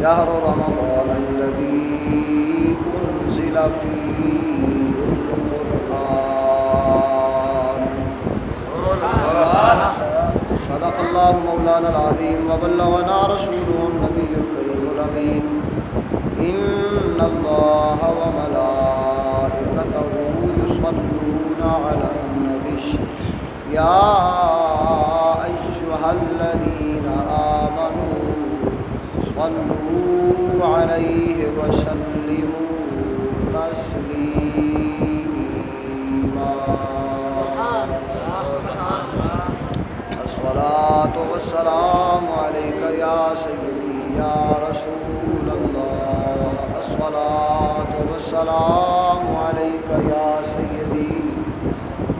شهر رمضان الذي أنزل فيه القرآن. صدق الله مولانا العظيم وبلغنا رسوله النبي الكريم الأمين. إن الله وملائكته يصلون على النبي. يا أيها الذين صلوا عليه وسلموا تسليما الصلاة والسلام عليك يا سيدي، يا رسول الله. الصلاة والسلام عليك يا سيدي،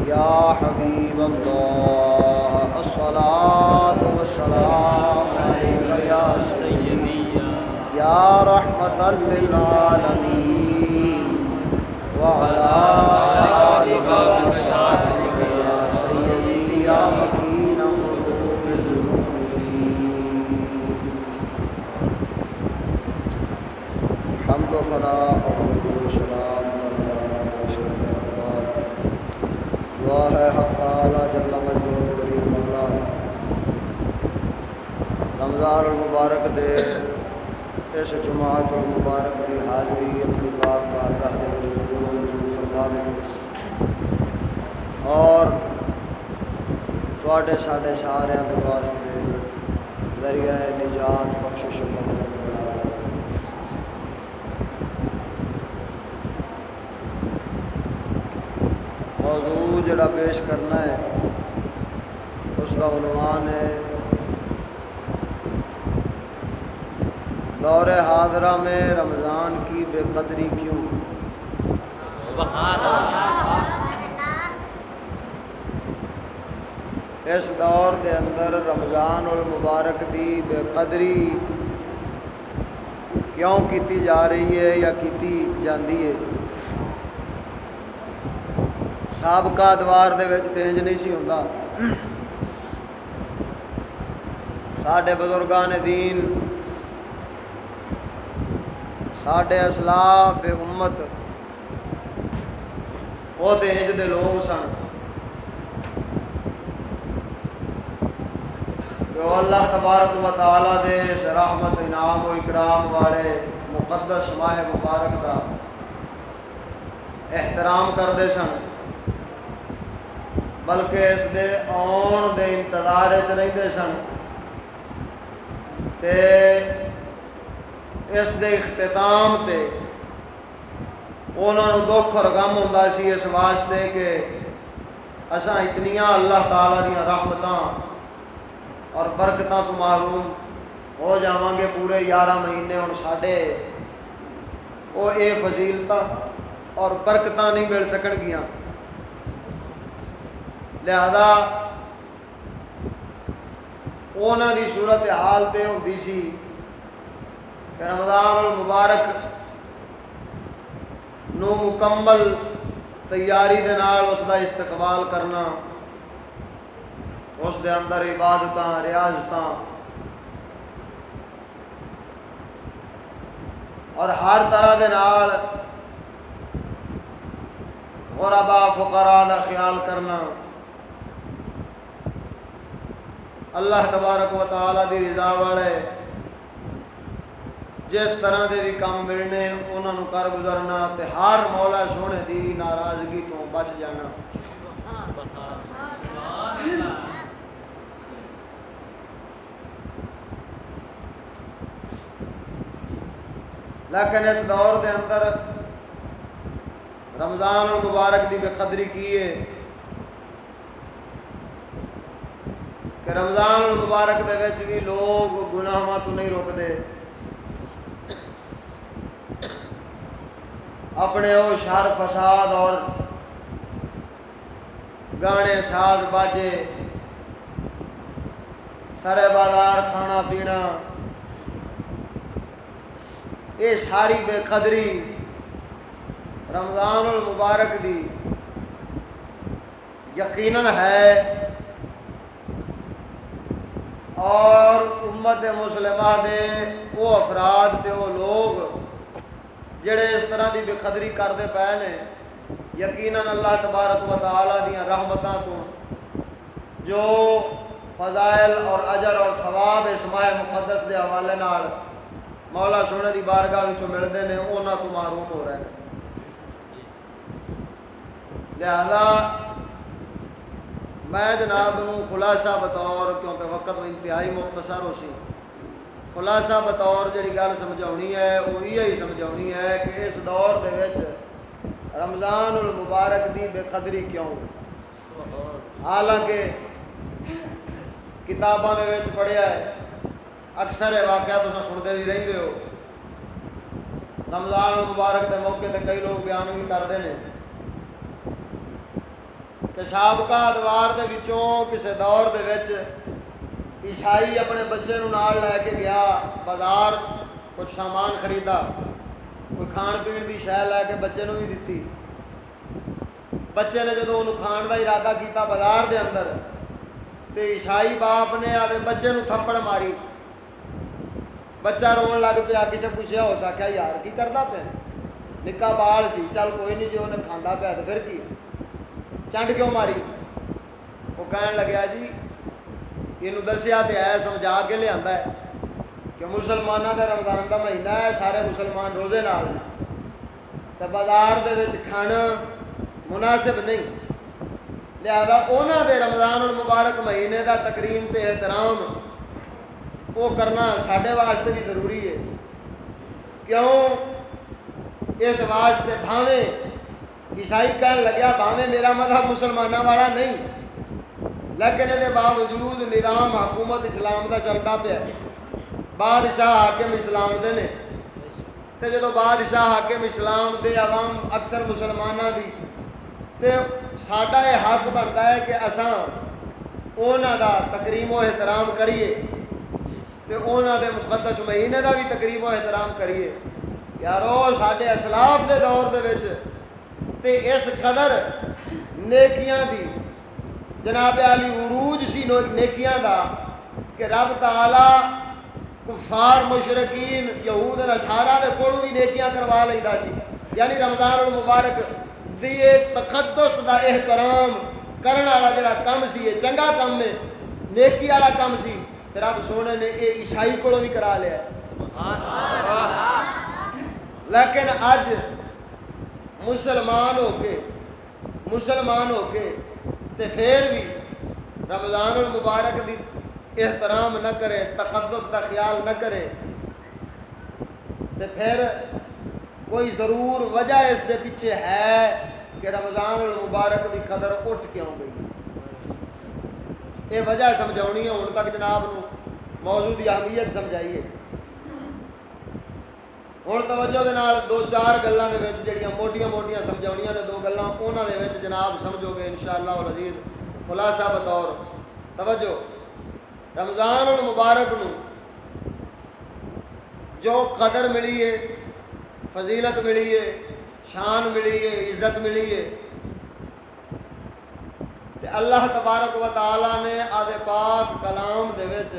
يا حبيب الله. الصلاة والسلام عليك يا سيدي. يا رحمة للعالمين وعلى آلك وصحبك يا سيدي يا مكين قلوب المؤمنين. حمد و ثنا اور سلام دعا ہے حق تعالی جل مجدہ کریم مولا رمضان المبارک دے اس جماعت المبارک کی حاضری اپنی بات بات اور تواڈے ساڈے سارے دے واسطے ذریعہ نجات، بخشش موضوع جڑا پیش کرنا ہے، اس کا عنوان ہے دور حاضرہ میں رمضان کی بے قدری کیوں؟ اس دور کے اندر رمضان المبارک دی بے قدری کیوں کیتی جا رہی ہے یا کیتی جاندی ہے؟ سابقہ ادوار دے وچ تینج نہیں سی ہوندا۔ ساڈے بزرگان دین ساڈے اسلاف بے امت وہ تینج دے لوگ سن جو اللہ تبارک و تعالی دے اس رحمت انعام و اکرام والے مقدس ماہ مبارک دا احترام کرتے سن بلکہ اس دے آن دے انتظار چ رہتے سن تے اس دے اختتام تے انہوں دکھ اور غم ہوتا سی اس واسطے کہ اساں اتنیاں اللہ تعالی دیا رحمتاں اور برکتاں تو معروم ہو جاواں گے پورے یارہ مہینے ہوں ساڈے۔ وہ اے فضیلت اور برکتاں نہیں مل سکن گیاں۔ لہذا انہوں دی صورت حال تے ہوتی سی۔ رمضان المبارک نو مکمل تیاری دے نال اس دا استقبال کرنا، اس دے اندر عبادت ریاضت اور ہر طرح دے نال غربا فقراء دا خیال کرنا۔ اللہ تبارک و تعالی دی رضا والے جس طرح دے بھی کام ملنے انہوں نے کر گزرنا تے ہر مولا سونے دی ناراضگی تو بچ جانا۔ لیکن اس دور دے اندر رمضان المبارک دی بے قدری کی ہے کہ رمضان المبارک دے وچ بھی لوگ گناہاں تو نہیں روکتے اپنے وہ شر فساد اور گانے ساز باجے، سرے بازار کھانا پینا یہ ساری بے قدری رمضان المبارک دی یقیناً ہے۔ اور امت مسلمہ دے وہ افراد تے وہ لوگ جڑے اس طرح دی بے قدری کرتے پے نے، یقیناً اللہ تبارک و تعالی دیا رحمتاں تو جو فضائل اور اجر اور ثواب اس ماہ مقدس دے حوالے نال مولا سونے دی بارگاہ وچوں ملدے نے انہاں تو محروم ہو رہے ہیں۔ لہذا میں جناب نو خلاصہ بطور کیونکہ وقت میں انتہائی مختصر ہو سی۔ خلاصہ بطور جڑی گل سمجھاونی ہے، وہ یہی سمجھاونی ہے کہ اس دور دے وچ رمضان المبارک دی بے قدری کیوں؟ حالانکہ کتاباں دے وچ پڑھیا ہے، اکثر یہ واقعہ تو سنتے بھی رہتے ہو۔ رمضان المبارک دے موقع تے کئی لوگ بیان بھی کرتے ہیں کہ سابقہ ادوار دے وچوں کسے دور دے وچ عیسائی اپنے بچے نو نال لے کے گیا، بازار کچھ سامان خریدا۔ کوئی کھان پین کی شہ لے کے بچے نو بھی دیتی۔ بچے نے جدو انہوں کھان کا ارادہ کیتا بازار دے اندر، تے عیسائی باپ نے آدھے بچے نو تھپڑ ماری۔ بچہ رون لگ پیا کسی پوچھا ہو سکیا یار، کی کرتا پیا؟ نکا بال سی، چل کوئی نہیں جی انہیں کھانا پیا تو پھر کی چنڈ کیوں ماری؟ وہ کہن لگیا جی یہ دسیا تو ہے سمجھا کے لیا ہے کہ مسلمانوں کا رمضان کا مہینہ ہے سارے مسلمان روزے نال تو بازار دے کھانا مناسب نہیں لہذا انہوں دے رمضان المبارک مہینے کا تقریم تے احترام وہ کرنا سارے واسطے بھی ضروری ہے کیوں اس واسطے بھاوے عیسائی کہن لگیا بھاوے میرا مذہب مسلمانوں والا نہیں لیکن یہ باوجود نظام حکومت اسلام کا چلتا پیا بادشاہ حاکم اسلام دے نے۔ تے جدو بادشاہ حاکم اسلام دے عوام اکثر مسلمانوں دی، تے ساڈا یہ حق بنتا ہے کہ اساں انہوں دا تقریم و احترام کریے۔ تے انہوں دے مقدس مہینے دا بھی تقریم و احترام کریے۔ یارو سڈے اسلاف دے دور دے وچ تے اس قدر نیکیاں دی جناب علی عروج سی نیکیاں دا کہ رب تعالی کفار مشرقین یہود نصارا دے کول بھی نیکیاں کروا لیندا سی۔ یعنی رمضان المبارک دی تقدس دا احترام کرن والا جڑا کم سی، یہ چنگا کم ہے، نیکی والا کم سی۔ رب سونے نے اے عیسائی کولو بھی کرا لیا۔ سبحان اللہ لیکن اج مسلمان ہو کے، مسلمان ہو کے تے پھر بھی رمضان المبارک دی احترام نہ کرے، تقدس کا خیال نہ کرے، تے پھر کوئی ضرور وجہ اس دے پیچھے ہے کہ رمضان المبارک دی قدر اٹھ کیوں گئی۔ یہ وجہ سمجھاونی ہے ہوں تک جناب نو موضوع کی اہمیت سمجھائیے۔ ہوں توجہ دے نال دو چار گلوں کے جڑیاں موٹیاں موٹیاں سمجھایا نے دو گلاں انہوں دے وچ جناب سمجھو گے انشاءاللہ العزیز خلاصہ بطور توجہ رمضان المبارک نو جو قدر ملی ہے فضیلت ملی ہے شان ملی ہے عزت ملی ہے تے اللہ تبارک و تعالی نے آدھے پاک کلام دے وچ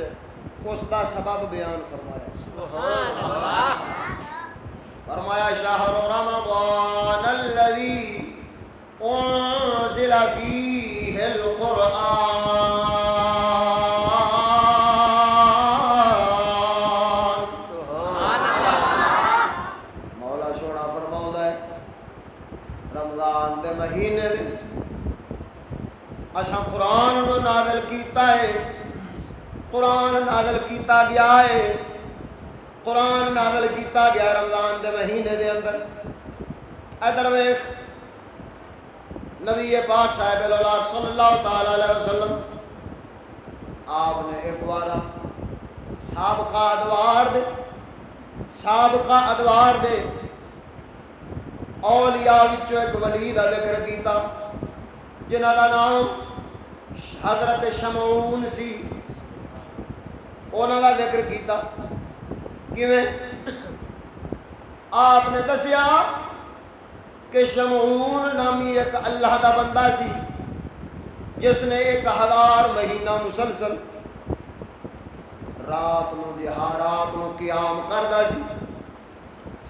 اس دا سبب بیان فرمایا سبحان اللہ فرمایا شہر رمضان الذي انزل فيه القرآن۔ مولا سونا فرماؤں ہے رمضان دے مہینے اچھا قرآن نو نازل کیتا ہے قرآن نازل کیتا گیا ہے۔ قرآن نازل کیتا گیا رمضان دے مہینے دے اندر۔ ادھر ویخ نبی پاک صاحب صلی اللہ تعالی علیہ وسلم، آپ نے ایک بار سابقہ ادوار دے، سابقہ ادوار دے اولیاء وچوں ایک ولی کا ذکر کیتا جنہ کا نام حضرت شمعون سی۔ انہوں کا ذکر کیتا۔ کیویں؟ آپ نے دسیا کہ شمعون نامی ایک اللہ دا بندہ سی، جس نے ایک ہزار مہینہ مسلسل رات نو رات نو قیام کرتا سی۔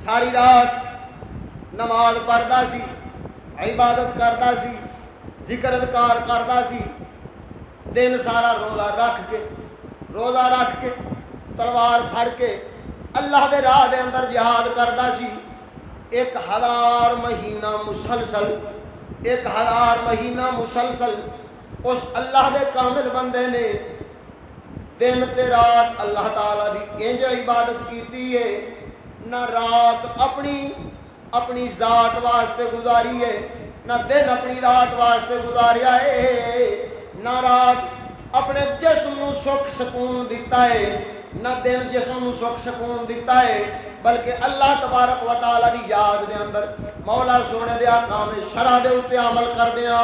ساری رات نماز پڑھتا سی، عبادت کرتا سی، ذکر ادکار کرتا سی۔ دن سارا روزہ رکھ کے، روزہ رکھ کے، تلوار پھڑ کے اللہ دے راہ دے اندر جہاد کرتا سی، ایک ہزار مہینہ مسلسل، ایک ہزار مہینہ مسلسل اس اللہ دے کامل بندے نے دن تے رات اللہ تعالی دی انج عبادت کیتی ہے، نہ رات اپنی اپنی ذات واسطے گزاری ہے، نہ دن اپنی رات واسطے گزاریا ہے، نہ رات اپنے جسم نو سکھ سکون دیتا ہے۔ نہ دل جسم سکھ سکون دیتا ہے، بلکہ اللہ تبارک و تعالی دی یاد دے اندر مولا سونے دے آقا میں شرع دے اوپر عمل کر دیا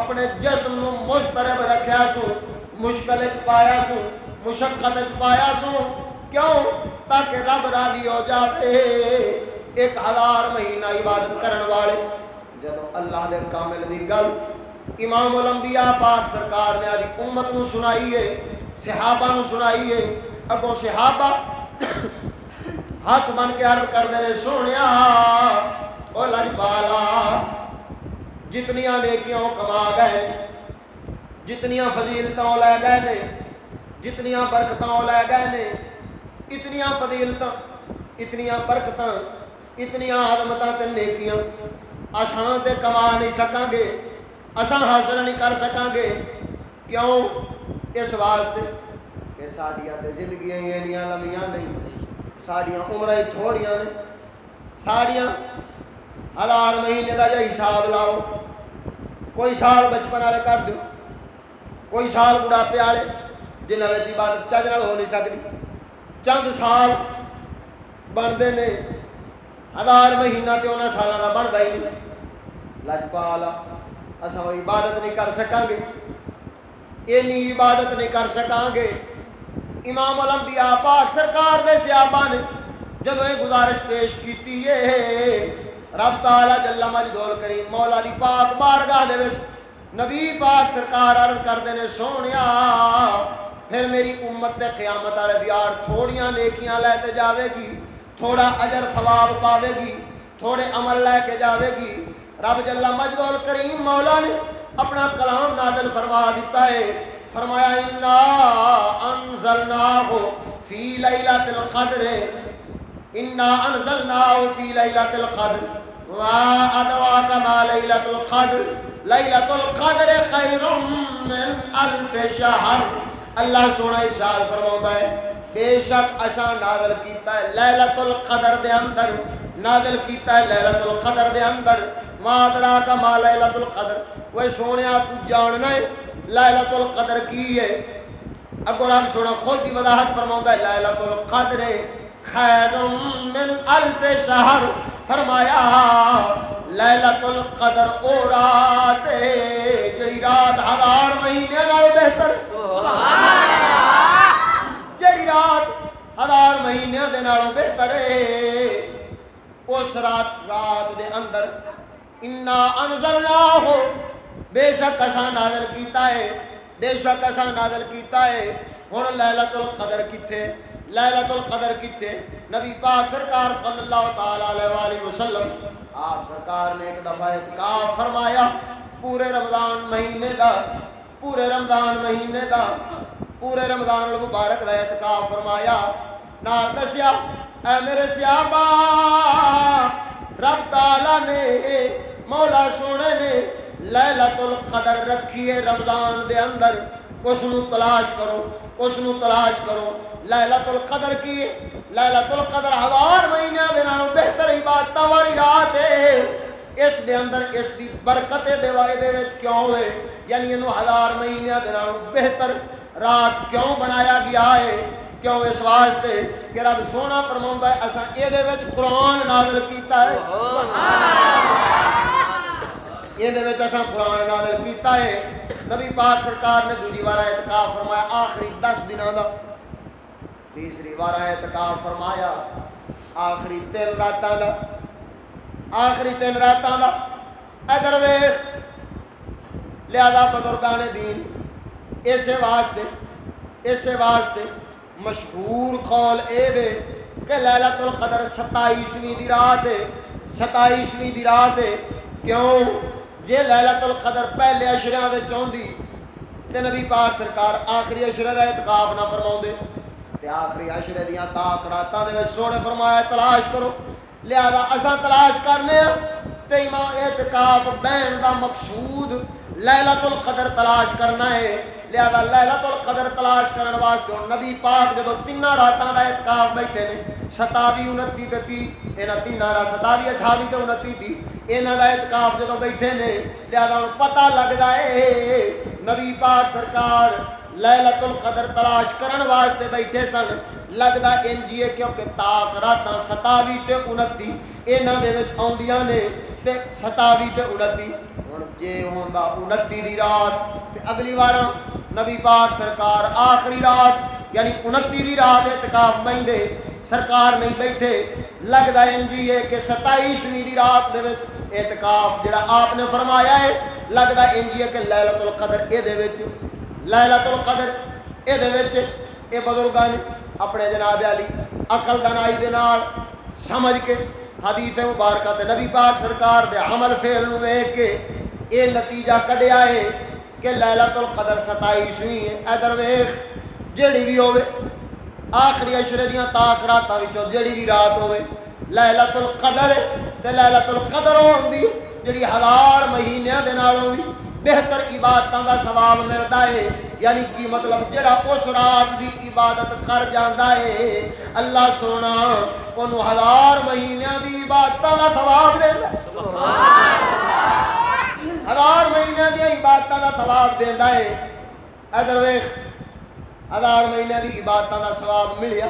اپنے جسم نو مسترب رکھیا سو مشکل پایا سو مشقت پایا سو کیوں؟ تاکہ رب راضی ہو جاتے ایک ہزار مہینہ عبادت کرن والے۔ جب اللہ دے کامل دی گل امام الانبیاء پاک سرکار نے آدھی امت نو سنائی ہے، صحابہ نو سنائی ہے اگوں صحابہ ہاتھ بن کے عرض کر دے سونے او لج بالا، جتنیاں نیکیاں کما گئے، جتنیاں فضیلتوں لے گئے نے، جتنیاں برکتوں لے گئے نے، اتنیاں فضیلت اتنیاں برکت اتنیاں آدمت نیکیاں اسان تے کما نہیں سکاں گے اسان حاصل نہیں کر سکاں گے، کیوں؟ اس واسطے کہ سڈیا تو زندگیاں ایڈیاں لمیاں نہیں سڈیا عمر تھوڑیاں نے۔ ساڑیاں ہزار مہینے کا جا حساب لاؤ۔ کوئی سال بچپن والے کر دو۔ کوئی سال بڑھاپے والے جنہ میں عبادت چج ہو نہیں سکتی چند سال بنتے ہیں ہزار مہینہ تو انہیں سالوں کا بنتا ہی نہیں۔ لجپال اصل عبادت نہیں کر سکیں گے۔ اینی عبادت نہیں کر سکیں گے۔ امام الانبیاء پاک سرکار دے سیابا نے جب یہ گزارش پیش کی رب تعالی جل مجدول کریم مولا دی پاک بارگاہ دے وچ نبی پاک سرکار عرض کردے نے، سونیا، پھر میری امت تے قیامت والے دیار تھوڑیاں نیکیاں لے تے جاوے گی، تھوڑا اجر ثواب پاوے گی، تھوڑے عمل لے کے جاوے گی۔ رب جل مجدول کریم مولا نے اپنا کلام نازل فرما دیتا ہے۔ فرمایا، انا انزلناه فی لیلۃ القدر. انا انزلناه فی لیلۃ القدر. وا ادراک ما لیلۃ القدر؟ لیلۃ القدر خیر من الف شهر. اللہ سونا ارشاد فرماتا ہے، بے شک اسا نازل کیتا ہے لیلۃ القدر دے اندر. نازل کیتا ہے لیلۃ القدر دے اندر. ما ادراک ما لیلۃ القدر؟ وہ سونیا تو جاننا ہے لائلت القدر کی ہے۔ اگر آپ سونا خود کی وضاحت فرماؤں گا لائلت القدر خیر من الف شہر۔ فرمایا لائلت القدر او رات جڑی رات ہزار مہینے نال بہتر۔ جڑی رات ہزار مہینے دے نال بہتر ہے۔ اس رات رات دے اندر انا انزلنا ہو بے شک اصا نازل کیتا ہے، بے شک اصا نازل کیتا ہے۔ ہوں لہلت القدر کتنے لہلت القدر کتنے نبی پاک سرکار صلی اللہ تعالی علیہ وآلہ وسلم، آپ سرکار نے ایک دفعہ اتقاف فرمایا، پورے رمضان مہینے دا، پورے رمضان مہینے دا، پورے رمضان المبارک دا اتقاف فرمایا۔ نال دسیا، اے میرے سیابا، رب تعالی نے، مولا سونے نے لیلت القدر رکھیے رمضان دے اندر۔ اس نو تلاش کرو اس نو تلاش کرو۔ لیلت القدر کی؟ لیلت القدر ہزار مہینے دے نالوں بہتر عبادت والی رات ہے۔ اس دے اندر اس دی برکت دے وائے دے وچ کیوں ہوئے یعنی انو ہزار مہینے دے نالوں بہتر رات کیوں بنایا گیا ہے؟ کیوں اس واسطے کہ رب سونا فرما ہے اصا یہ قرآن نازل کیتا ہے۔ سبحان اللہ۔ یہ قرآن نازل کیتا ہے۔ نبی پاک سرکار نے دوسری بار اعتکاف فرمایا، آخری دس دنوں کا تیسری بار اعتکاف فرمایا، آخری تین راتوں کا آخری تین راتوں کا ادھر ویخ لہذا بزرگان دین، اسے واسطے اسے واسطے مشہور قول اے وے کہ لہلت القدر ستائیسویں دی رات ہے۔ ستائیسویں دی رات ہے۔ کیوں؟ جے لہلت القدر پہلے اشرے میں چاہتی تے نبی پاک سرکار آخری اشرے کا اعتکاف نہ فرما تے آخری اشرے دیا تاک راتوں کے سونے فرمایا، تلاش کرو۔ لہذا اصا تلاش کرنے ہاں تے اعتکاف بہن دا مقصود لہلت القدر تلاش کرنا ہے۔ لہذا لہلت القدر تلاش کرنے واسطے نبی پاک جب تین راتوں کا اعتکاف بیٹھے نے، ستاوی انتی تی یہاں تین رات ستاوی اٹھاوی تو انتی تھی یہاں کا اعتکاف جب بیٹھے نے لہذا پتہ لگتا ہے نبی پاک سرکار لہلت القدر تلاش کرن واسطے بیٹھے سن لگتا انجیے کیونکہ تاک رات ستاوی تے انتی یہاں دے آدیاں نے تے ستاوی تے انتی ہوں جی ہوں انتی دی رات تے اگلی بار نبی پاک سرکار آخری رات یعنی انتی دی رات اعتکاف بہتے سرکار نہیں بیٹھے لگتا انجی ہے کہ ستائیسویں دی رات دے اعتکاف جڑا آپ نے فرمایا ہے لگتا انجی ہے کہ لہلت القدر یہ لہلت القدر یہ یہ بزرگ اپنے جناب علی اقل دنائی دے نال، سمجھ کے حدیث مبارکہ تے نبی پاک سرکار دے عمل فعل نو ویکھ کے اے نتیجہ کڈیا ہے کہ لہلت القدر ستائیسویں ہے۔ ادھر ویخ جیڑی بھی ہوے آخری اشرے دیا تاک راتوں جیڑی بھی رات ہوے لہلت القدر تے لہلت القدر ہوندی جڑی ہزار مہینوں کے نال ہوئی بہتر عبادتوں کا ثواب ملتا ہے۔ یعنی کی مطلب جڑا اس رات کی عبادت کر جانا ہے اللہ سونا ان ہزار مہینوں کی عبادتوں کا ثواب دے ہزار مہینے دیا عبادتوں کا سواب دینا ہے۔ ادھر ویخ ہزار مہینے کی عبادتوں کا سواب ملیا۔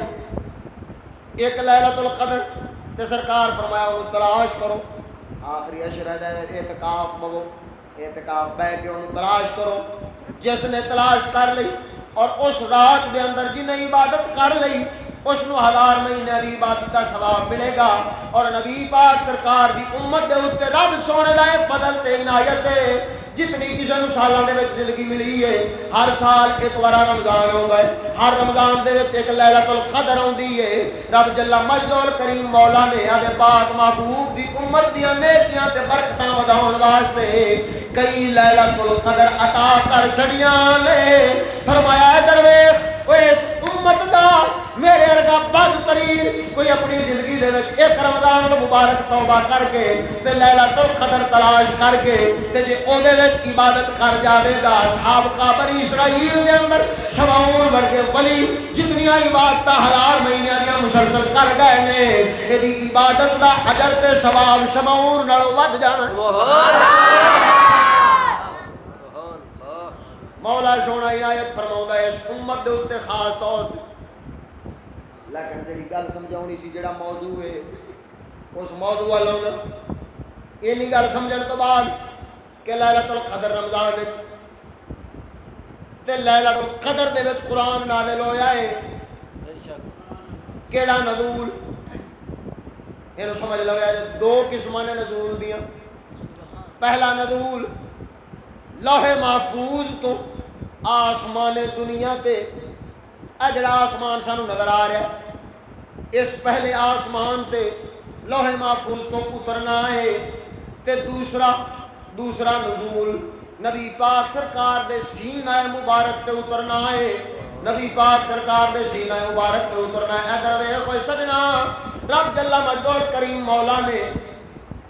ایک لہلت القدر تے سرکار فرمایا وہ تلاش کرو، آخری اشرا اعتکاف پو اعتکاف بہ کے انہوں تلاش کرو۔ جس نے تلاش کر لی اور اس رات دے اندر جن عبادت کر لی، اس نو ہزار مہینے کی عبادت کا ثواب ملے گا۔ اور نبی پاک سرکار دی امت دے اتنے رب سونے کا بدل تے عنایت ہے جتنی کسی نے سالوں کے زندگی ملی ہے، ہر سال ایک بار رمضان آؤں ہے۔ ہر رمضان دے ایک لہلا کل قدر آتی ہے۔ رب جلا مجدور کریم مولا نے آدھے پاک محبوب دی امت دیا نیکیاں تے برکت وداؤ واسطے کئی لہلا کل قدر عطا کر چڑیاں نے فرمایا درویش امت دا میرے ارگا بد ترین کوئی اپنی زندگی دے وچ ایک رمضان مبارک توبہ کر کے تے لیلا تو قدر تلاش کر کے تے جے او دے وچ عبادت کر جاوے گا صاحب کا بنی اسرائیل دے اندر شمعون ورگے ولی جتنی عبادت ہزار مہینے دی مسلسل کر گئے نے، ایدی عبادت دا اجر تے ثواب شمعون نال ود جانا۔ سبحان اللہ! مولا سونا عنایت فرما اس امت دے اتنے خاص طور لیکن جی گل سمجھا سی، جڑا موضوع ہے، اس موضوع والوں یہ نہیں گل سمجھنے تو بعد کہ لہلت القدر رمضان میں، تے لہلت القدر دے وچ قرآن نازل ہویا ہے۔ کیڑا نزول؟ یہ سمجھ لو دو قسم نے نزول دیا پہلا نزول لوہے محفوظ تو آسمان دنیا تے جڑا آسمان سانو نظر آ رہا اس پہلے آسمان تے لوہے محفوظ تو اترنا ہے تے دوسرا دوسرا نزول۔ نبی پاک سرکار دے سین آئے مبارک تے اترنا ہے۔ نبی پاک سرکار دے سین آئے مبارک تے اترنا ہے۔ اگر ادھر کوئی سجنا؟ رب جلا مجدور کریم مولا نے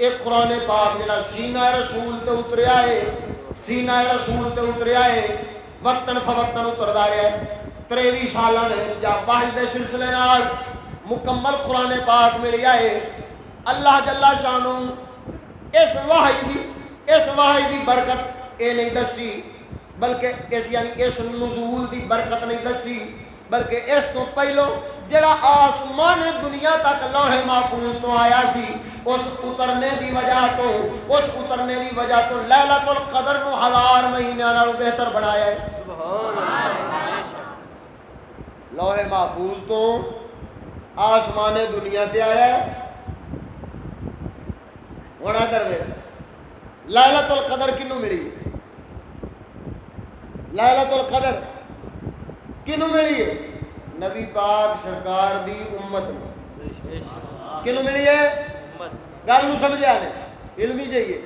ایک قرآن پاک جڑا سینہ رسول تے اتریا ہے۔ سینہ رسول تے اتریا ہے وقتن فوقتن اتردا رہا ہے۔ تریوی سالاں دے وچ جا واحد دے سلسلے نال مکمل قرآن پاک ملیا ہے۔ اللہ جل شانو اس واحد دی، اس واحد دی برکت اے نہیں دسی، بلکہ اس یعنی اس نزول دی برکت نہیں دسی۔ بلکہ اس تو پہلو جڑا آسمان دنیا تک لوہے محفوظ تو آیا سی اس اترنے دی وجہ تو اس اترنے دی وجہ تو لہلت القدر نو ہزار مہینے نالوں بہتر بنایا ہے۔ لوہے محفوظ تو آسمان دنیا تے آیا ہے۔ ہونا کر لہلت القدر کنو ملی؟ لہلت القدر کنو ملی ہے نبی پاک سرکار دی امت کنو ملی ہے گل سمجھا نے علمی چاہیے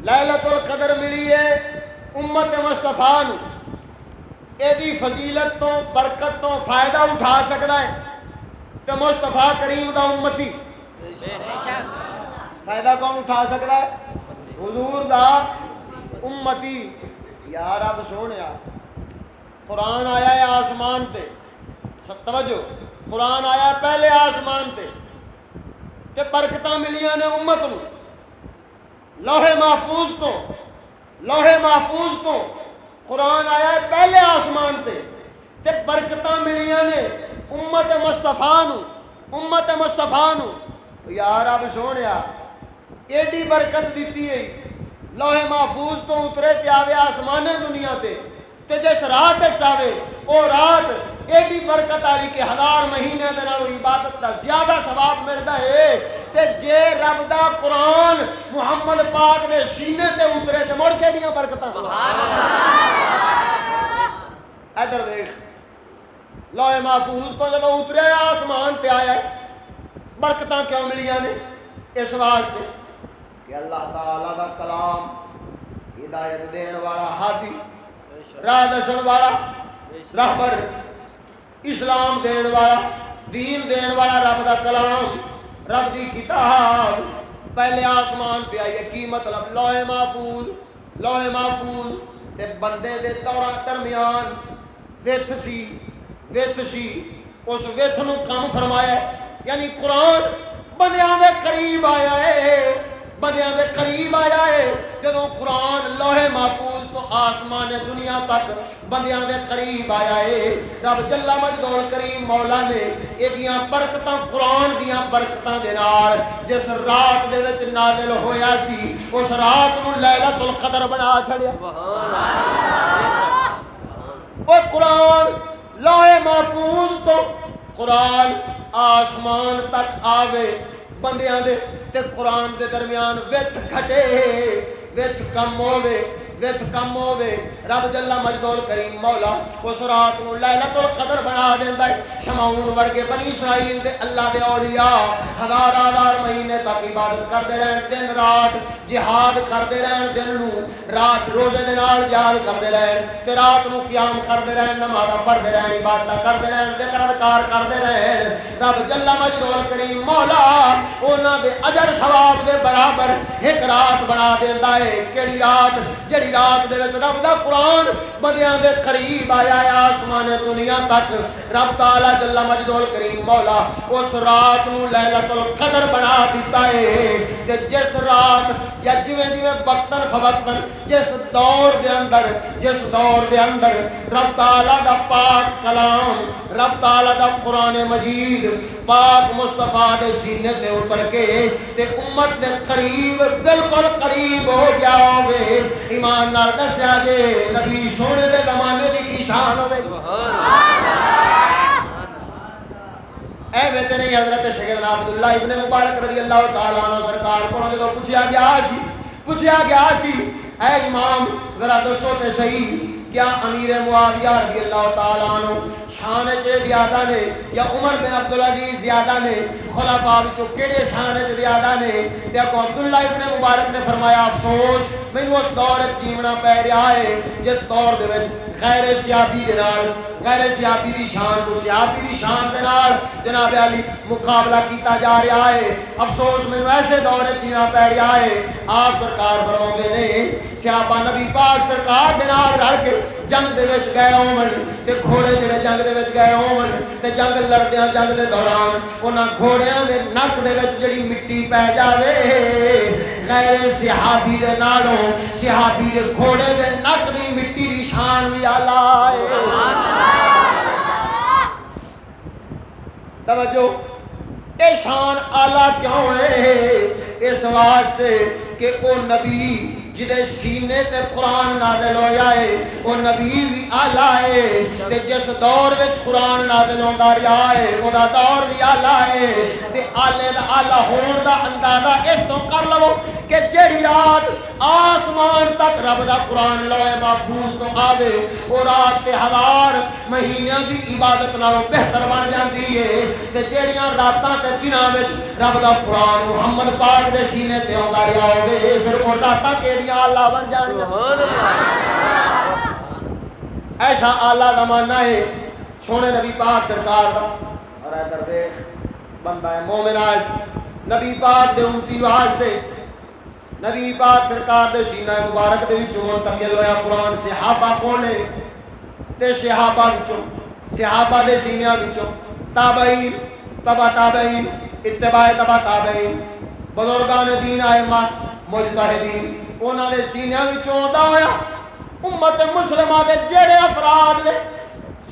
لہلت القدر ملی ہے امت مستفا یہ فضیلت تو برکت تو فائدہ اٹھا سکتا ہے تو مستفا کریم دا امتی فائدہ کون اٹھا سکتا ہے حضور دا امتی یار اب سونے قرآن آیا ہے آسمان پہ۔ اچھا، توجہ۔ قرآن آیا پہلے آسمان پہ۔ تے برکت ملیاں نے امت نو لوہے محفوظ تو۔ لوہے محفوظ تو۔ قرآن آیا ہے پہلے آسمان پہ۔ تے برکت ملیاں نے امت مستفا نو۔ امت مستفا نو۔ یار اب سونے ایڈی برکت دیتی ہے۔ لوہے محفوظ تو اترے تے آوے آسمان دنیا تے۔ تے جس رات چاہے وہ رات ایڈی برکت والی کہ ہزار مہینے عبادت کا زیادہ ثواب ملتا ہے۔ تے جے رب دا قرآن محمد پاک نے سینے سے اترے تے مڑ کے دیا برکت ادھر ویخ لوہے محفوظ تو جب اترے آسمان پہ آیا برکت کیوں ملیاں نے اس واسطے؟ کہ اللہ تعالی دا کلام ہدایت دین والا ہادی راہ دسن والا رہبر اسلام دین والا دین دین والا رب دا کلام رب دی کتاب پہلے آسمان پہ آئی کی مطلب لوہے محفوظ لوہے محفوظ تے بندے دے دورہ درمیان ویتھ سی ویتھ سی اس ویتھ نو کم فرمایا یعنی قرآن بندیاں دے قریب آیا ہے بندیاں دے قریب آیا ہے جدو قرآن لوہے محفوظ تو آسمان دنیا تک بندیاں دے قریب آیا ہے رب جلا مجدور کریم مولا نے یہ برکت قرآن دیا برکت دے نال جس رات دے وچ نازل ہویا سی، اس رات نو لیلت القدر بنا چھڑیا۔ وہ قرآن لوہے محفوظ تو قرآن آسمان تک آوے۔ بندیاں دے تے قرآن دے درمیان وت کھٹے وت کم ہوے وچ کم ہوے رب جل مجدول کریم مولا اس رات نو لیلۃ القدر بنا دیندا ہے شمعون ورگے بنی اسرائیل دے اللہ دے اولیاء ہزار ہزار مہینے تک عبادت کردے رہن دن رات جہاد کردے رہن دن نو رات روزے دے نال یاد کردے رہن تے رات نو قیام کردے رہن نماز پڑھدے رہن عبادت کردے رہن ذکر اذکار کردے رہن رب جل مجدول کریم مولا انہاں دے اجر ثواب دے برابر ایک رات بنا دیندا ہے کیڑی رات جڑی دی دے وچ رب دا قرآن بندیاں دے قریب آیا ہے آسمان دنیا تک۔ رب تعالی جل مجدول کریم مولا اس رات نو لیلۃ القدر بنا دیتا ہے۔ کہ جس رات یا جویں جویں وقتن فوقتن جس دور دے اندر، جس دور دے اندر رب تعالی دا پاک کلام، رب تعالی دا قرآن مجید پاک مصطفیٰ دے سینے تے اتر کے تے امت دے قریب بالکل قریب ہو گیا ہوئے ایمان نال دسیا جے، نبی سونے دے زمانے دی کی شان ہوے۔ اے بیٹے نہیں، حضرت سیدنا عبداللہ ابن مبارک رضی اللہ تعالی عنہ سرکار کو جب پوچھا گیا جی، سی پوچھا گیا سی اے امام، ذرا دسو تے صحیح۔ کیا امیر معاویہ رضی اللہ تعالی عنہ شان چ زیادہ نے یا عمر بن عبدالعزیز زیادہ نے خلافا چ کہڑے شان چ زیادہ نے دیکھو عبداللہ ابن مبارک نے فرمایا افسوس مینو اس دور جیونا پی رہا ہے جس دور دے غیر سیابی دے نال، غیر سیابی دی شان کو سیابی دی شان دے نال جناب علی مقابلہ کیتا جا رہا ہے۔ افسوس مینو ایسے دور جینا پی رہا ہے، آپ سرکار فرماؤں نے سیابا نبی پاک سرکار دے نال رل کے جنگ دے وچ گئے ہون تے گھوڑے جڑے جنگ دے وچ گئے ہون تے جنگ لڑدیاں جنگ دے دوران انہاں گھوڑیاں دے نک دے وچ جڑی مٹی پے جاوے، غیر صحابی دے نالوں صحابی دے گھوڑے دے نک دی مٹی دی شان بھی آلہ ہے۔ توجہ، اے شان آلہ کیوں ہے؟ اس واسطے کہ او نبی جدے سینے تے قرآن نازل ہویا ہے او نبی بھی آلہ ہے تے جس دور وچ قرآن نازل ہوندا رہیا ہے او دا دور بھی آلہ ہے۔ تے آلے دا آلہ ہون دا اندازہ اس تو کر لو کہ جڑی رات آسمان تک رب دا قرآن لوے محفوظ تو آوے او رات تے ہزار مہینے دی عبادت نالوں بہتر بن جاندی ہے۔ تے جڑیاں راتاں تے دناں وچ رب دا قرآن محمد پاک دے سینے تے ہوندا رہیا ہوے پھر او راتاں کیڑی دنیا آلہ بن جان ایسا آلہ زمانہ ہے سونے نبی پاک سرکار دا اور ادھر دیکھ بندہ ہے مومن آج نبی پاک دے امتی واسطے نبی پاک سرکار دے سینہ مبارک دے وچوں منتقل ہویا قرآن صحابہ کولے تے صحابہ وچوں صحابہ دے سینیاں وچوں تابعین تبا تابعین اتباع تبا تابعین بزرگان دین آئے مجتہدین انہوں نے سینیا ہوا امت مسلم کے جڑے افراد نے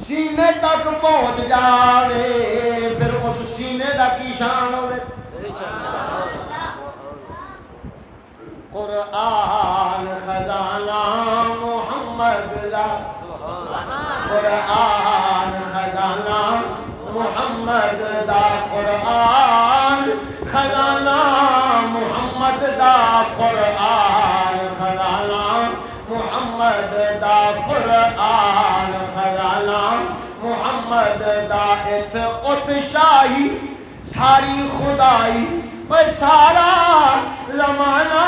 سینے تک پہنچ جائے پھر اس سینے کا کی شان ہو قرآن خزانہ محمد قرآن خزانہ محمد دا، قرآن خزانہ محمد دا، قرآن محمد دا قرآن خزانہ، محمد دا اس ات شاہی، ساری خدائی پر سارا زمانہ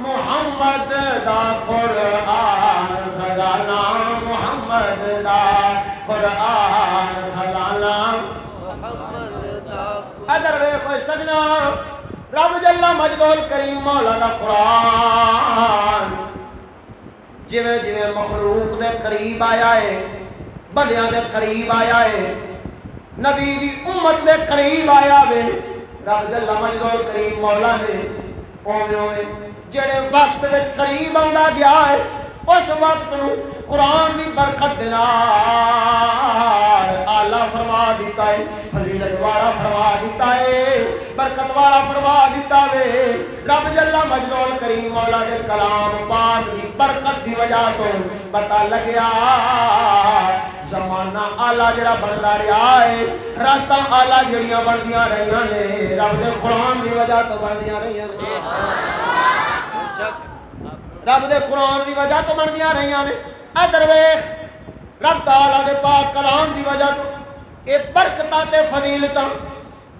محمد دا قرآن خزانہ، محمد دا قرآن خزانہ۔ ادر وے کوئی سجنا، رب جلا مجدول کریم مولا دا قرآن۔ جویں جویں مخلوق دے قریب آیا ہے بندیاں دے قریب آیا ہے۔ نبی دی امت دے قریب آیا ہے رب دے جلا مجدول قریب مولا نے اوویں اوویں جڑے وقت وچ قریب آندا گیا ہے اس وقت نو قرآن کی برکت آلہ فرما دیتا ہے فضیلت والا فرما دیتا ہے، برکت والا فرما دیتا ہے۔ رب جلا مجدول کریم مولا دے کلام پاک کی برکت کی وجہ تو پتا لگیا۔ زمانہ آلہ جڑا بنتا رہا ہے رات آلہ جڑیاں بنتی رہی نے، رب دے قرآن کی وجہ تو بنتی رہی رب دے قرآن کی وجہ تو بنتی رہی نے۔ ادر ویخ رب تعالی دے پاک کلام دی وجہ تو یہ برکتاں تے فضیلتاں،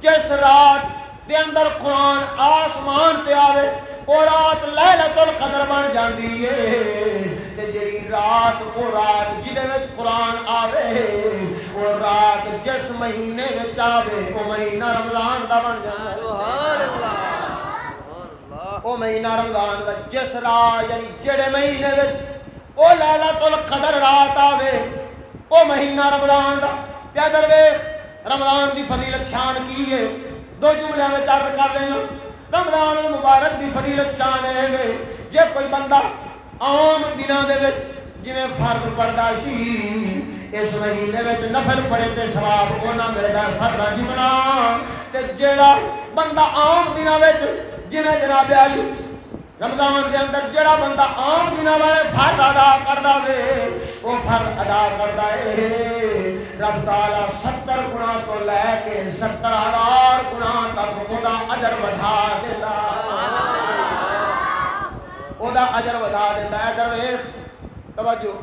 جس رات دے اندر قرآن آسمان تے آوے وہ رات لیلت القدر بن جاندی ہے تے جڑی رات وہ رات جدے قرآن آوے وہ رات جس مہینے وچ آوے وہ مہینہ رمضان دا بن جاندا ہے سبحان اللہ۔ وہ مہینہ رمضان دا جس رات یعنی جڑے مہینے وچ وہ لالا تل قدر رات آوے وہ مہینہ رمضان کا کیا دروے رمضان کی فضیلت شان کی ہے۔ دو جملے میں چرد کر دیں۔ رمضان مبارک کی فضیلت شان ہے۔ جی کوئی بندہ عام دنوں کے جی فرض پڑتا سی اس مہینے میں نفل پڑے تے سواب وہ نہ ملتا فرض جمنا جڑا بندہ عام دنوں جی جناب آئی رمضان کے اندر جڑا بندہ عام دن والے فرد ادا کرتا ہے وہ فرد ادا کرتا ہے رب تعالی ستر گنا تو لے کے ستر ہزار گنا تک وہ اجر بڑھا دیتا۔ وہ اجر بڑھا دیتا ہے۔ اگر توجہ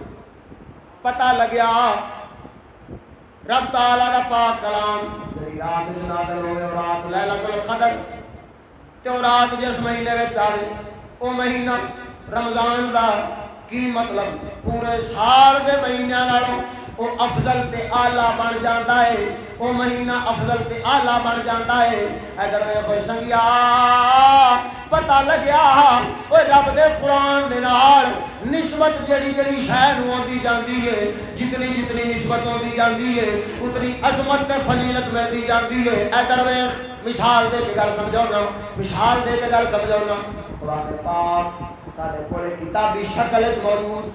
پتا لگیا، رب تعالی کا پاک کلام۔ جی، رات نادل ہوئے رات لے لگ قدر تو رات جس مہینے میں آئے وہ مہینہ رمضان دا کی مطلب؟ پورے سال کے مہینوں وہ افضل تے آلہ بن جاتا ہے، وہ مہینہ افضل تے آلہ بن جاتا ہے۔ اگر کوئی سنگیا پتا لگیا، وہ رب دے قرآن دے نال نسبت جڑی جڑی شہر آتی جاتی ہے، جتنی جتنی نسبت آتی جاتی ہے، اتنی عظمت تے فضیلت ملتی جاتی ہے۔ ادھر مثال دے کے گل سمجھاؤ مثال دے کے گل سمجھاؤ قرآن پاک سارے کو کتابی شکل موجود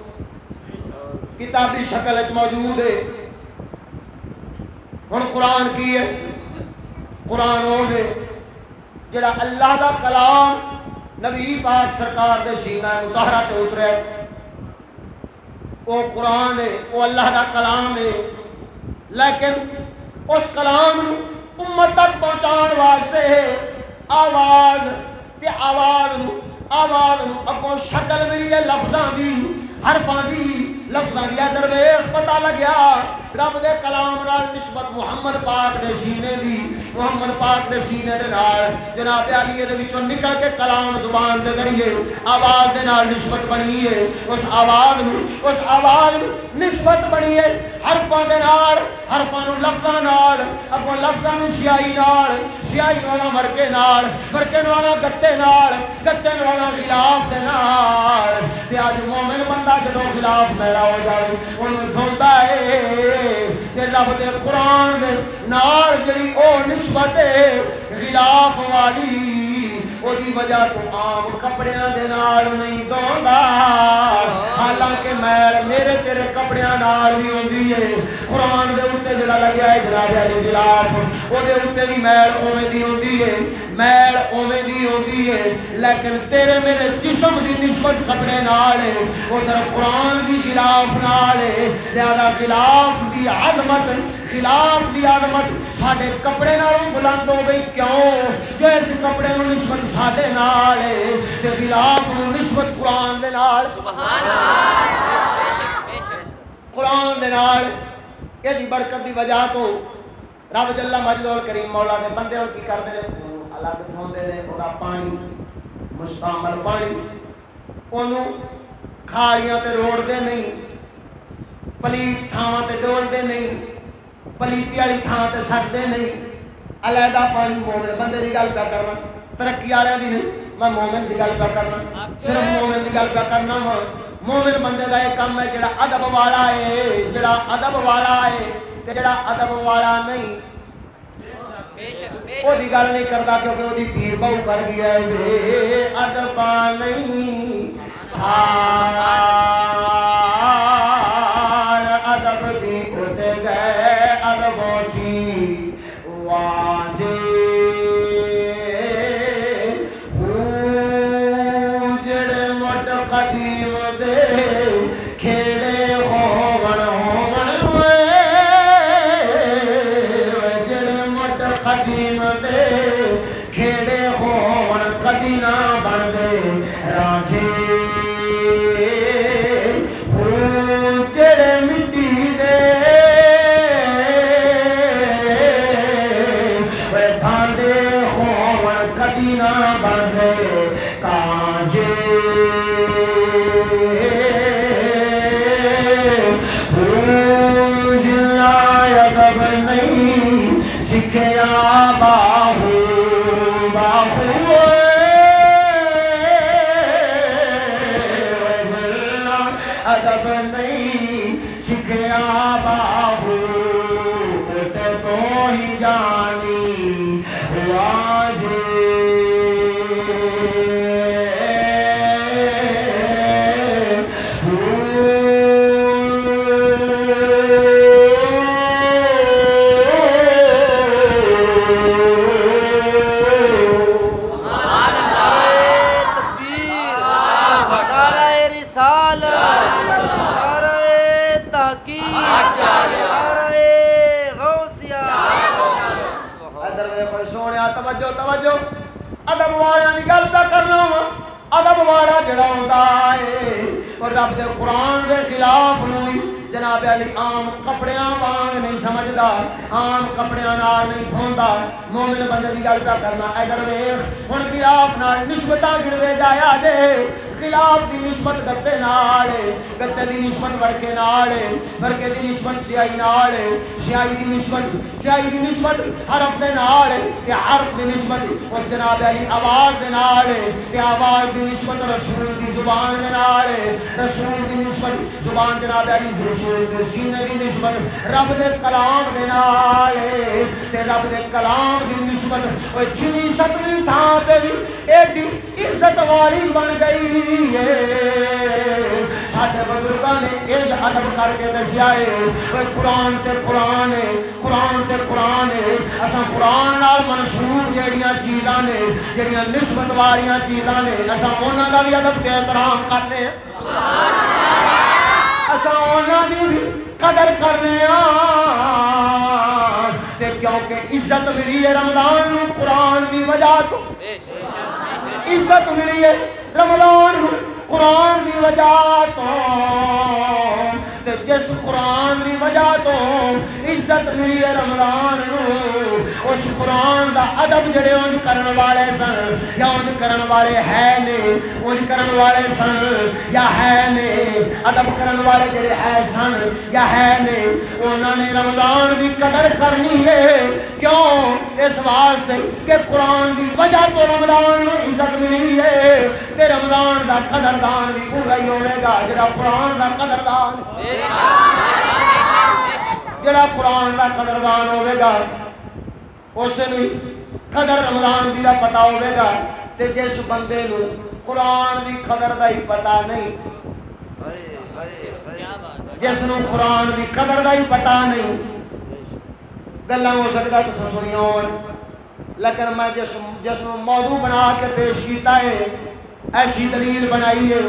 کتابی شکل موجود ہے۔ ہوں قرآن کی ہے؟ قرآن وہ ہے۔ جڑا اللہ دا کلام نبی پاک سرکار دے سینہ مظاہرہ تے اترے وہ قرآن ہے وہ اللہ دا کلام ہے۔ لیکن اس کلام امت تک پہنچان واسطے آواز تے آواز آواز اگوں شکل ملی ہے، لفظاں دی، حرفاں دی۔ لفظاں دی درویش پتہ لگیا، رب دے کلام نال نسبت محمد پاک دے سینے دی۔ محمد پاک دے سینے دے نال، جناب علی دے وچوں نکل کے کلام زبان دے ذریعے آواز دے نال نسبت بنی ہے۔ اس آواز نو، اس آواز نو نسبت بنی ہے۔ حرفاں دے نال، حرفاں نو لفظاں نال اگوں لفظاں نو سیاہی نال، سیاہی والا مرکے نال مرکے والا گتے نال گتے والا خلاف دے نال۔ تے اج مومن بندہ جدوں خلاف میرا ہو جائے اونوں دھوندا ہے رب لفظ قرآن نار جڑی او نسبت غلاف والی وہی وجہ تو عام کپڑے دے نال نہیں دوندا حالانکہ میل میرے تیرے کپڑے نال بھی ہوندی ہے قرآن دے اوتے جڑا لگیا ہے جناب علی خلاف او دے اوتے بھی میل اوویں دی ہوندی ہے میل اوویں دی ہوندی ہے لیکن تیرے میرے جسم دی نسبت کپڑے نال ہے او طرف قرآن دی خلاف نال ہے لہذا خلاف دی عظمت خلاف دی عظمت ساڈے کپڑے نالوں بلند ہو گئی کیوں جو اس کپڑے نوں نسبت ساڈے نال تے خلاف نو نسبت قرآن دے نال سبحان قرآن دے نال یہ برکت دی وجہ تو رب جلا مجدول کریم مولا دے بندے ہو کی کرتے ہیں الگ دھوندے نے وہ پانی مستعمل پانی انہوں کھاڑیاں تے روڑتے نہیں پلیت تھاواں تے ڈولتے نہیں پلیتی والی تھان تے سٹتے نہیں علیحدہ پانی مومن بندے کی گل کر کرنا ترقی والے بھی نہیں میں مومن کی گل کر کرنا صرف مومن کی گل کر کرنا وا مومن بندے کا یہ کام ہے جڑا ادب والا ہے جڑا ادب والا ہے جڑا ادب والا نہیں وہ گل نہیں کرتا کیونکہ وہ پیر بہو کر گیا ادب نہیں رب دے قرآن دے خلاف نہیں جناب علی عام کپڑیاں وانگ نہیں سمجھدا، عام کپڑیاں نال نہیں کھوندا مومن بندے دی گل کرنا۔ اگر ویکھ، ہن خلاف نال نسبتاں گڑ جایا جے۔ خلاف دی نسبت گتے نال گتے دی نسبت ورکے نال، ورکے دی نسبت سیائی نال سیائی دی نسبت سیائی دی نسبت حرف دے نال، تے حرف دی نسبت اس جناب علی آواز دے نال، تے آواز دی نسبت رسول دی زبان دے نال، رسول دی نسبت زبان جناب علی، رسول دے سینے دی نسبت، رب دے کلام دے نال، تے رب دے کلام دی نسبت او جنی ستویں تھاں تے ایڈی عزت والی بن گئی۔ ادب کر کے دسیا ہے۔ قرآن تے قرآن ہے، قرآن تے قرآن ہے۔ اصا قرآن نال جہیا چیزاں نے جہیا نسبت والی چیزاں نے اصا انہوں کا بھی ادب کے احترام کرتے اصا انہوں کی بھی قدر کرنے کیونکہ عزت ملی ہے رمضان قرآن کی وجہ تو۔ عزت ملی ہے رمضان قرآن کی وجہ تو جس قرآن کی وجہ تو عزت ملی ہے رمضان اس قرآن دا ادب جڑے انج کرن والے سن، یا انج کرن والے ہے نے انج کرن والے سن، یا ہے نے، ادب کرن والے جڑے ہے سن، یا ہے نے انہوں نے رمضان کی قدر کرنی ہے۔ کیوں؟ اس واسطے کہ قرآن کی وجہ تو رمضان میں عزت ملی ہے۔ کہ رمضان کا قدردان بھی پورا ہی ہوئے گا، جڑا قرآن کا قدردان جڑا قرآن کا قدردان ہوئے گا، اس قدر رمضان کی کا پتا ہوئے گا، تے جس بندے نو قرآن کی قدر کا ہی پتا نہیں۔ جس نو قرآن کی قدر کا ہی پتا نہیں۔ گلا ہو سکتا تو سنیا ہو لیکن میں جس جس موضوع بنا کے پیش کیتا ہے، ایسی دلیل بنائی ہے۔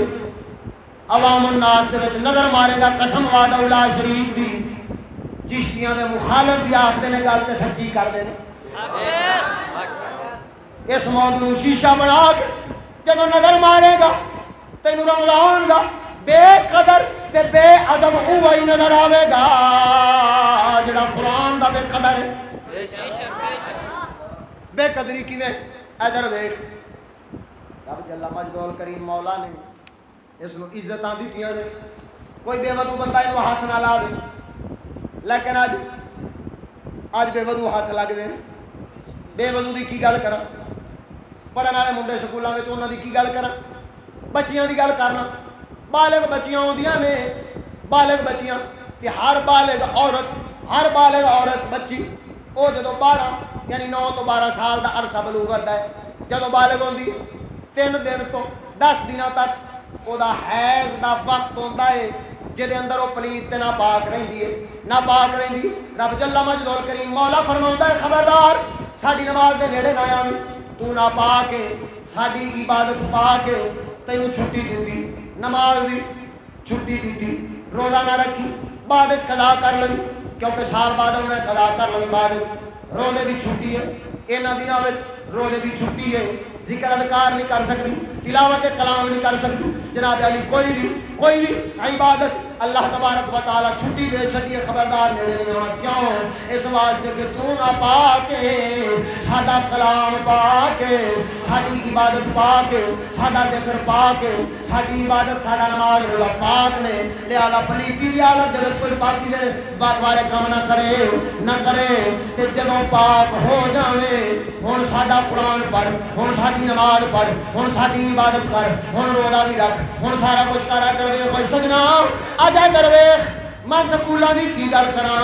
عوام الناس نظر مارے گا قسم واد اولا شریف کی چشتیاں دے مخالف بھی آخر نے گل تو سچی کرتے ہیں اس موضوع شیشہ بنا کے جب نظر مارے گا تین رمضان گا بے قدر تے بے ادب وہی نظر آئے گا۔ جڑا قرآن دا بے قدر ہے۔ بے قدری کی ادھر ویخ رب جلا مجدول کریم مولا نے اس کو عزت دیتی نے۔ کوئی بے ودو بندہ یہ ہاتھ نہ لا دے لیکن اج اج بے ودو ہاتھ لگ دے بے ودو کی کی گل کر پڑھنے والے منڈے سکولوں میں انہوں کی کی گل کر بچیاں کی گل کرنا۔ بالغ بچیاں آدیاں نے۔ بالغ بچیاں۔ کہ ہر بالغ عورت ہر بالغ عورت بچی وہ جدو بارہ یعنی نو تو بارہ سال کا عرصہ بلو کرتا ہے۔ جدو بالغ ہوتی تین دن تو دس دنوں تک وہ حیض دا وقت ہوتا ہے جہد اندر وہ پلیت نہ پاک رہی ہے نہ پاک رہی رب جلا مجدور کریم مولا فرما ہے خبردار ساری نماز کے نیڑے نہ آئی تو نہ پا کے ساری عبادت پا کے تینوں چھٹی دی نماز بھی چھٹی دی روزہ نہ رکھی بعد کدا کر لی کیونکہ سال بعد انہیں کدا کر لی بعد روزے کی چھٹی ہے یہاں دنوں روزے کی چھٹی ہے ذکر ادکار نہیں کر سکتی تلاوت کلام نہیں کر سکتی جناب علی، کوئی بھی کوئی بھی عبادت اللہ تبارک و تعالی چھٹی دے چھٹی خبردار نیڑے نہیں ہونا کیوں؟ اس واسطے کہ تو نہ پا کے ساڈا کلام پا کے ساری عبادت پا کے ساڈا ذکر پا کے ساری عبادت، ساڈا نماز روزہ پاک نے۔ لہذا پلیتی دی حالت جب کوئی پاکی دے بات والے کام نہ کرے نہ کرے تے جدوں پاک ہو جاوے، ہن ساڈا قرآن پڑھ، ہن ساری نماز پڑھ، ہن ساری عبادت کر ہوں روزہ بھی رکھ ہوں سارا کچھ کرا کرے کوئی سجنا جائے درویش۔ میں سکولوں کی کی گل کرا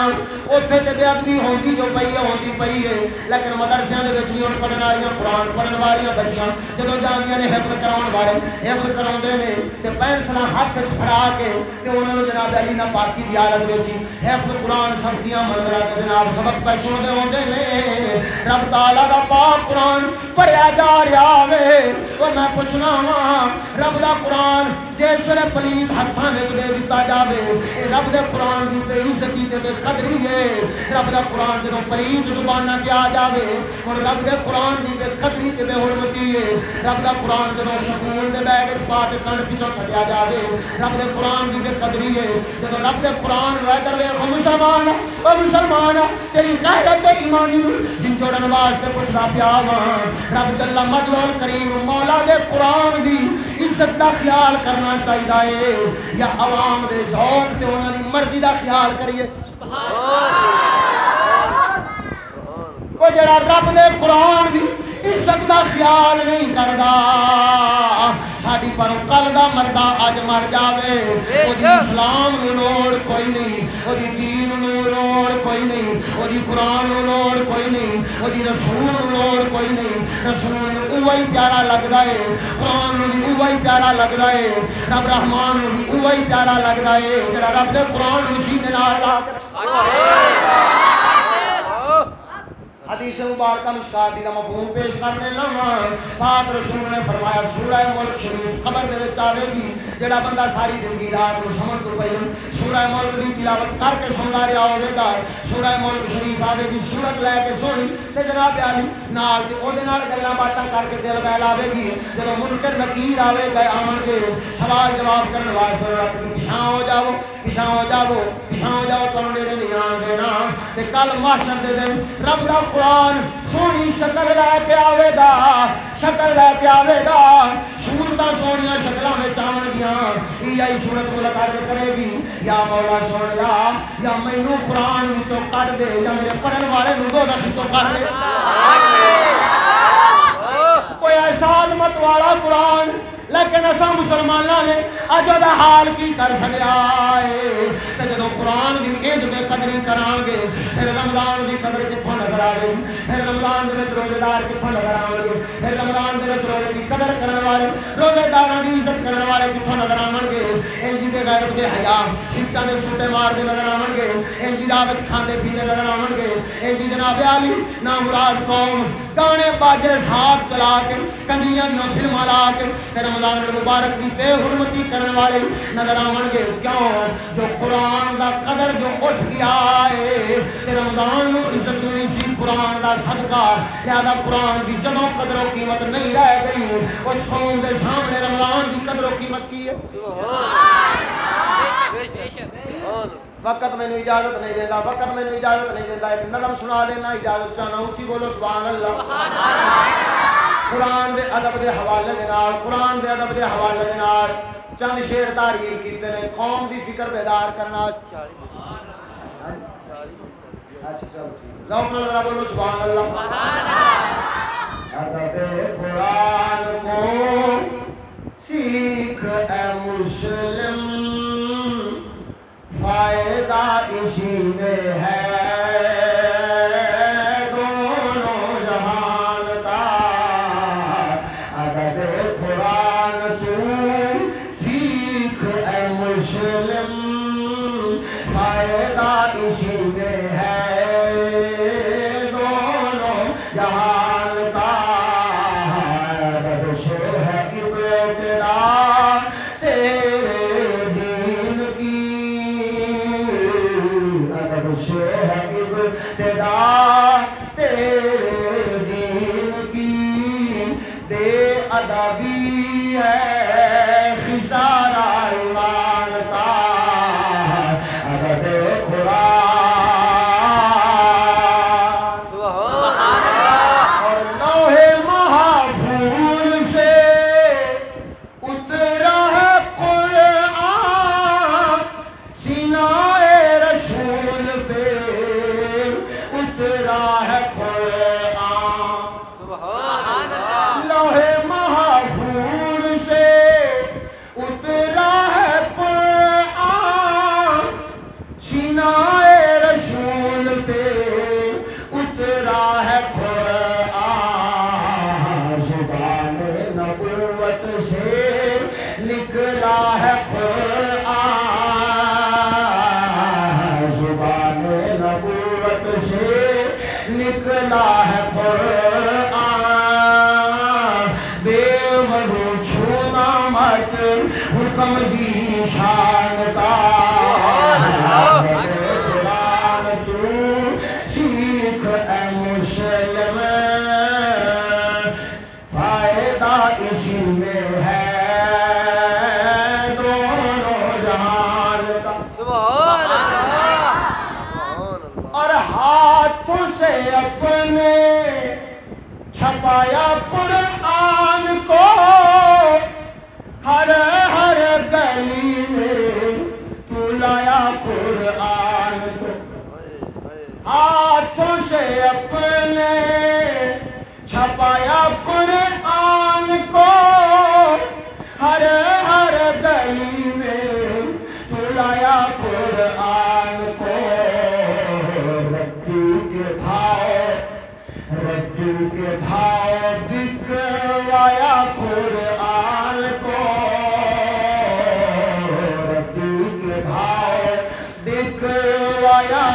اتنے تو بے ہوتی جو پی ہے ہوتی پی ہے۔ لیکن مدرسے کے ہوں پڑھنے والی قرآن پڑھنے والی بچیاں جب جانے نے حفظ کرا والے، حفظ کرا تو پینسل ہاتھ فڑا کے تو انہوں نے جناب علی نہ پارٹی کی حالت دیتی حفظ قرآن سبزیاں منظر کے جناب سبق پر سنتے ہوتے ہیں رب تالا کا پاک قرآن پڑھیا جا رہا ہے وہ میں پوچھنا وا رب کا قرآن جس ویل پلیت ہاتھوں میں دے دیتا جائے رب دے قرآن کی بے عزتی تے بے قدری ہے۔ رب دا قرآن جدوں پلیت زبان کے آ جائے اور رب دے قرآن کی بے قدری تے بے حرمتی ہے۔ رب دا قرآن جدوں سکول دے بیگ پا کے کن پیچھوں کھٹیا جائے رب دے قرآن کی بے قدری ہے۔ جب رب دے قرآن رہ کر لے وہ مسلمان وہ مسلمان تیری غیرت ایمانی جن جوڑن واسطے پوچھنا پیا رب جل مجلول کریم مولا دے قرآن دی عزت دا خیال کرنا چاہیے یا عوام دے ذوق تے انہاں دی مرضی دا خیال کریے۔ وہ جڑا رب نے قرآن دی عزت دا خیال نہیں کردا ساڈی پر کل دا مردا اج مر دی اسلام لوڑ کوئی نہیں او دی دین لوڑ کوئی نہیں او دی قرآن لوڑ کوئی نہیں او دی رسول لوڑ کوئی نہیں رسول اوہی پیارا لگدا ہے قرآن اوہی پیارا لگدا ہے رب رحمان اوہی پیارا لگدا ہے جڑا رب قرآن لا کے حدیث مبارکہ مشکات دی دا مفہوم پیش کرنے لگا۔ پاک رسول نے فرمایا، سورہ ملک شریف خبر دے وچ آوے گی جڑا بندہ ساری زندگی رات کو سمجھ تو پئی سورہ ملک دی تلاوت کر کے سندا رہیا ہوے گا۔ سورہ ملک شریف آوے گی سورت لے کے سونی تے جناب علی نال تے او دے نال گلاں باتاں کر کے دل بہلاوے گی۔ جدوں منکر نکیر آوے گا آون گے سوال جواب کرن واسطے اپنی پیچھے ہو جاؤ پیچھے ہو جاؤ پیچھے ہو جاؤ تو نیڑے نہیں آن دینا۔ تے کل محشر دے دن رب دا قرآن سونی شکل لے کے آئے گا شکل لے کے آئے گا۔ سورت سونیا شکل میں گیا۔ یہ سورت ملاقات کرے گی۔ یا مولا سن لا یا مینو قرآن تو کٹ دے یا میرے پڑھن والے دو رکھ تو کر دے۔ کوئی احساس مت والا قرآن لیکن اصا مسلمانوں نے اج وہ حال کی کر سکیا ہے۔ جب قرآن کی عید میں قدری کرا گے، پھر رمضان کی قدر کتوں نظر آ گئی پھر رمضان کے روزے دار کتوں نظر آؤ گے پھر رمضان کے روزے کی قدر کرنے والے، روزے دار کی عزت کرنے والے کتوں نظر آؤ گے؟ ان جی کے گھر کے حیا سیٹا نے چھوٹے مارتے نظر آ گے ان جی دعوت کھانے پیتے نظر آ گے۔ ان جی جناب علی نہ مراد قوم، گانے باجے ہاتھ چلا کے، کنجیاں دیا فلم لا کے رمضان مبارک کی بے حرمتی کرنے والے نظر آن گے۔ کیوں؟ جو قرآن دا قدر جو اٹھ گیا ہے، تے رمضان نو عزت نہیں سی قرآن دا صدقہ زیادہ قرآن کی جدو قدر و قیمت نہیں رہ گئی۔ اس قوم دے سامنے رمضان کی قدر و قیمت کی ہے۔ وقت میں اجازت نہیں دینا وقت میں اجازت نہیں دینا ایک نظم سنا دینا اجازت چاہنا بولو سبحان اللہ قرآن دے ادب دے حوالے دے نال قرآن دے ادب دے حوالے دے نال۔ چند شیر تاریخ کیتے نے قوم دی فکر بیدار کرنا۔ بولو سبحان اللہ قرآن کو اے مسلم فائدہ اسی میں ہے۔ استعداد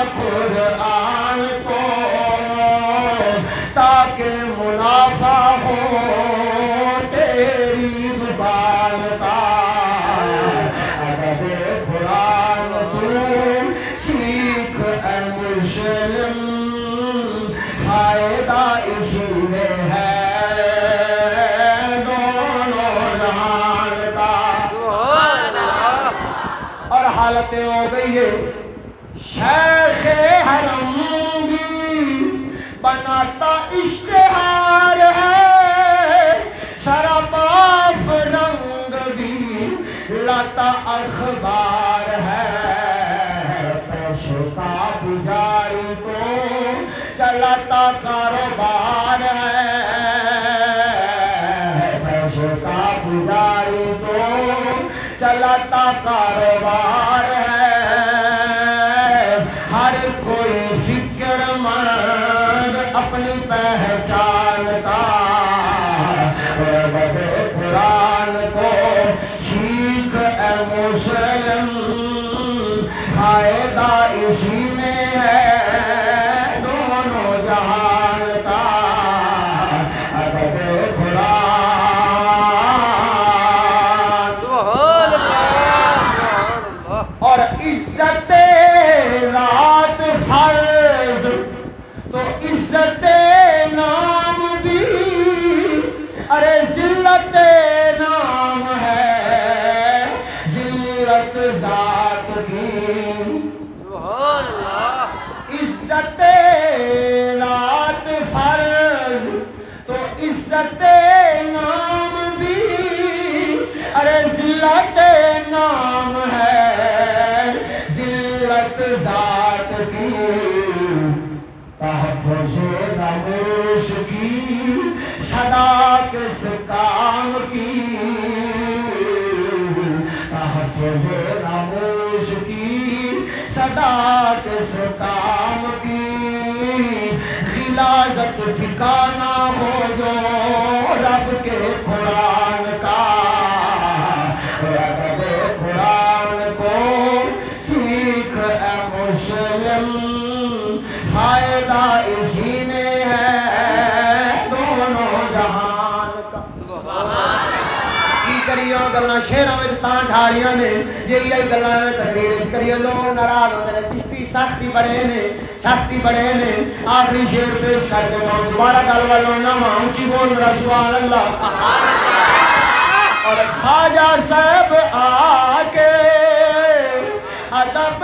ہزار خاموش کی صدا کس کام کی تحفظ نموش کی صدا کس کام کی۔ غلازت ٹھکانا ہو جو رب کے قرآن گلا شہروں میں تاں ڈھاڑیاں نے جی گلا تقریر کریے لوگ ناراض ہوتے ہیں چشتی سختی بڑے نے سختی بڑے نے آخری شیر پیش کر کے میں دوبارہ گل والوں نہ اونچی بول میرا سوال اللہ اور خواجہ صاحب آ کے ادب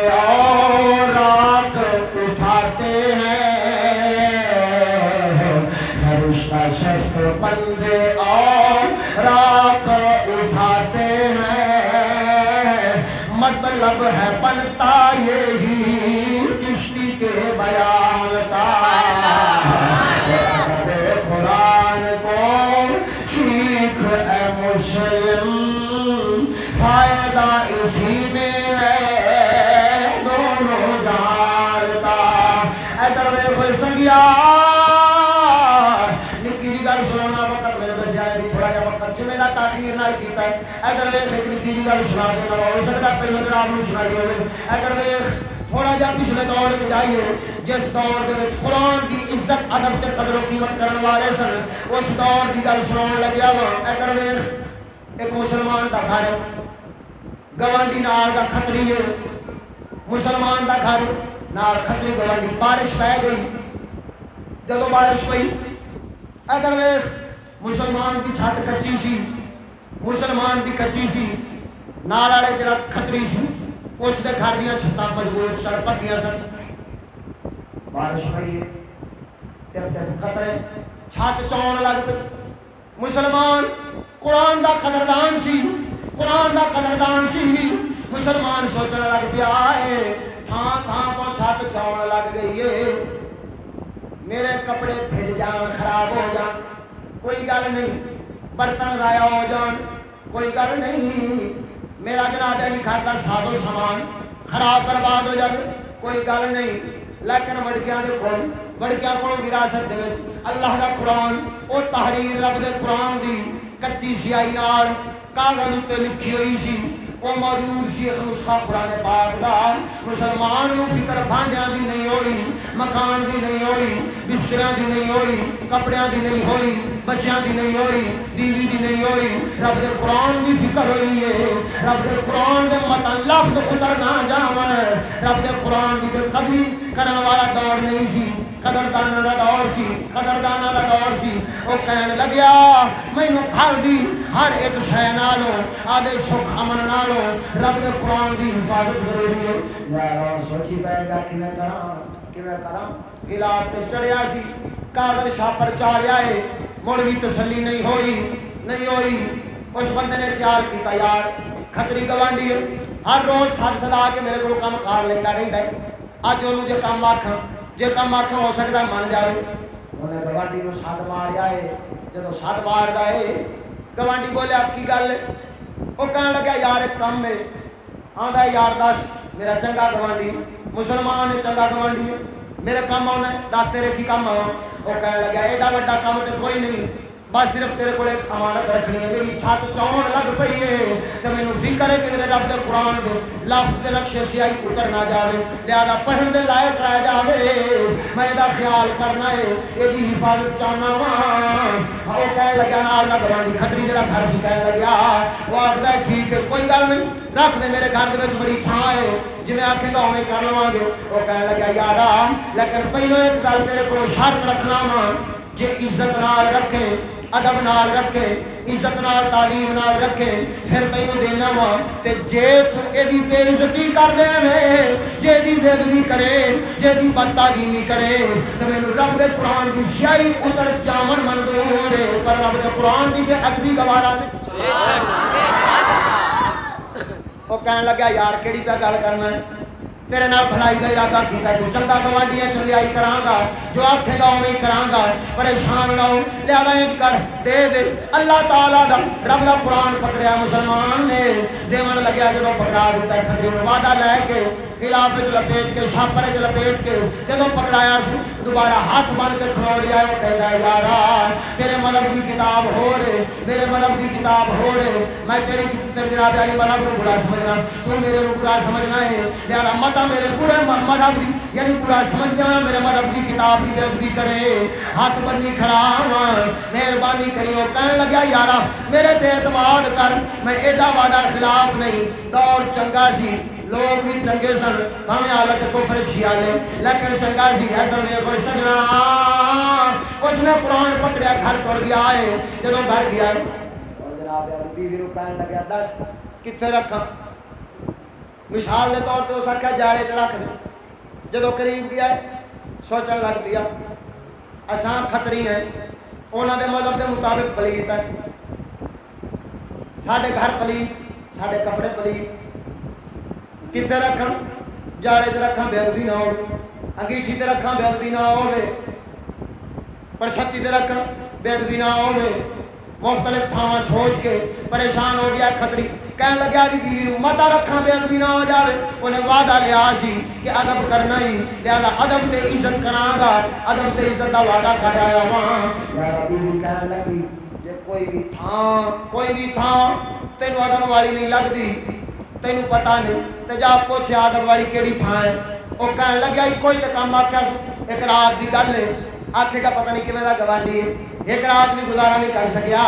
لب ہے بنتا جمعے کا نہ کیتا ہے ادھر ویخ ایک نکی گل سنا دینا ہو سکتا پہلے دن آپ کو سنائی ہوئے ادھر ویخ تھوڑا جا پچھلے دور میں جائیے جس دور کے قرآن کی عزت ادب سے قدر و قیمت کرنے والے سن اس دور کی گل سنا لگیا وا ادھر ویخ ایک مسلمان کا گھر گوانڈی نال کا کھتری ہے مسلمان کا گھر نال کھتری گوانڈی بارش پہ گئی جب بارش پی ادھر ویخ مسلمان کی چھت کچی سی مسلمان کی کچی سی، نال والے جڑا کھتری سی، اس کے گھر دیا چھتاں مضبوط سن پکیا سن۔ بارش پی خطرے چھت چون لگ پی مسلمان، قرآن کا قدردان سی، قرآن کا قدردان سی۔ مسلمان سوچنے لگ پیا ہے تھان تھان تو چھت چون لگ گئی ہے۔ میرے کپڑے پھر جان خراب ہو جان کوئی گل نہیں برتن ضائع ہو جان۔ کوئی گل نہیں۔ میرا جناب یعنی نہیں کھاتا سادو سامان خراب برباد ہو جائے کوئی گل نہیں۔ لیکن وڑکیاں دے کول وڑکیاں کول وراثت دے اللہ دا قرآن، او تحریر رب دے قرآن دی کچی سیائی نال کاغذ تے لکھی ہوئی سی۔ وہ موجود سی نسخہ پرانے پاک دا۔ مسلمان نو فکر بھانڈیاں دی نہیں ہوئی مکان دی نہیں ہوئی بستر دی نہیں ہوئی کپڑے دی نہیں ہوئی بچیاں دی نہیں ہوئی بیوی دی نہیں ہوئی رب دے قرآن دی فکر ہوئی ہے۔ رب دے قرآن دے متن لفظ اتر نہ جاون رب دے قرآن دی تے قدری کرن والا دور نہیں سی قدردان کا دور سی قدردان کا سی۔ وہ کہنے لگیا مینو گھر دی، ہر ایک شہ نالوں، آدھے سکھ امن نالوں، رب دے قرآن دی حفاظت ضروری جی۔ ہے سوچی پہ گا کہ میں کرا کہ میں کرا خلاف تے چڑھیا سی، کاغذ چھاپر چاڑیا ہے، مڑ بھی تسلی نہیں ہوئی نہیں ہوئی۔ اس بندے نے تیار کیتا، یار، کھتری گوانڈی ہر روز سد سدا کے میرے کو کام کار لیتا رہتا ہے۔ اج وہ جو کام آخ جی کم آخر ہو سکتا من جائے انہیں گوانڈی کو سد ماریا ہے جب سات مار ہے گوانڈی بولے آپ کی گل وہ کہنے لگا یار ایک کم ہے آدھا یار دس میرا چنگا گوانڈی مسلمان نے چنگا گوانڈی میرا کم آنا دس تیرے کی کم آنا وہ کہنے لگا ایڈا وا کام تو کوئی نہیں بس صرف تیرے کو امانت رکھنی ہے میری چھت چون لگ پی ہے تو مینو فکر ہے کہ میرے رب قرآن کے لفظ کے رقشے سیائی اتر نہ جائے لہٰذا پڑھن دے لائق رہ جائے میں یہ خیال کرنا ہے یہ حفاظت چاہنا وا لگا نال نہ کھتری جڑا گھر سی لگا وہ آخر ٹھیک ہے کوئی گل نہیں رکھ دے میرے گھر کے بڑی تھان ہے جی آخے گا اوے کر لوا گے وہ کہنے لگا یار لیکن پہلو ایک گل میرے کو شرط رکھنا وا جی عزت نال رکھے ادب نال رکھے عزت نال تعلیم نال رکھے پھر تینوں دینا وا تے جے ایدی بے عزتی کر دے جے دی بے عزتی کرے جے دی بدتاگیمی کرے تے مینوں رب دے قران دی شائی اتر جامن منظور ہے پر رب دے قران دی بے ادبی گوارا نہیں وہ کہنے لگا یار کیڑی پہ گل کرنا ہے تیرے نال بھلائی کا ارادہ کیتا جو چنگا گوانڈی ہے چنگائی کراں گا جو آکھے گا اویں کراں گا پریشان نہ ہو لہذا ایک کر دے دے اللہ تعالی دا رب دا قرآن پکڑیا مسلمان نے دیون لگیا جب پکڑا دیتا ہے کھڑے وعدہ لے کے خلاف جو لپیٹ کے چھاپر جو لپیٹ کے جب پکڑایا سی دوبارہ ہاتھ بن کے کھڑو لیا وہ کہتا ہے یارا تیرے مذہب کی کتاب ہو رہے میرے مذہب کی کتاب ہو رہے میں تیری جناب علی مذہب کو برا سمجھنا تو میرے کو برا سمجھنا ہے لہذا متا میرے پورے مذہب کی یعنی برا سمجھ میرے مذہب کی کتاب کی بےزتی کرے۔ ہاتھ بنی کھڑا مہربانی کری وہ کہنے لگا یارا میرے تے اعتماد کر، میں ایڈا وعدہ خلاف نہیں۔ دور چنگا سی، لوگ بھی چنگے سن۔ ہمیں حالت کو پریشیا لے لیکن چنگا سی ہے تو میرے کو سجنا۔ اس نے قرآن پکڑیا، گھر تر گیا ہے۔ جب گھر گیا جناب بیوی نو کہنے لگا، دس کتنے رکھا مثال کے طور پہ اس آخیا جاڑے چ رکھ دے جب قریب گیا سوچن لگ پیا۔ اسان خطری ہیں۔ انہوں دے مذہب کے مطابق پلیت ہے۔ سارے گھر پلیت سارے کپڑے پلیت کتنے رکھ جاڑے چ رکھا بےدبی نہ ہو انگیٹھی تے رکھا بےدبی نہ ہو پرچھتی تے رکھ بےدبی نہ ہو مختلف تھاواں سوچ کے پریشان ہو گیا کھتری کہنے لگا جی بیوی متا رکھا بےدبی نہ ہو جائے انہیں وعدہ لیا سی کہ ادب کرنا ہی۔ لہذا ادب تے عزت کرا گا ادب تے عزت کا وعدہ کر آیا وہاں کہنے لگی جی کوئی بھی تھان کوئی بھی تھان تینوں ادب والی نہیں لگتی۔ تینوں پتا نہیں۔ تو جا پوچھے آدم والی کہڑی تھان ہے؟ وہ کہنے لگا کوئی تو کام آخیا ایک رات کی گل ہے۔ آخے کا پتہ نہیں کمیں گوانڈی ایک رات بھی گزارا نہیں کر سکیا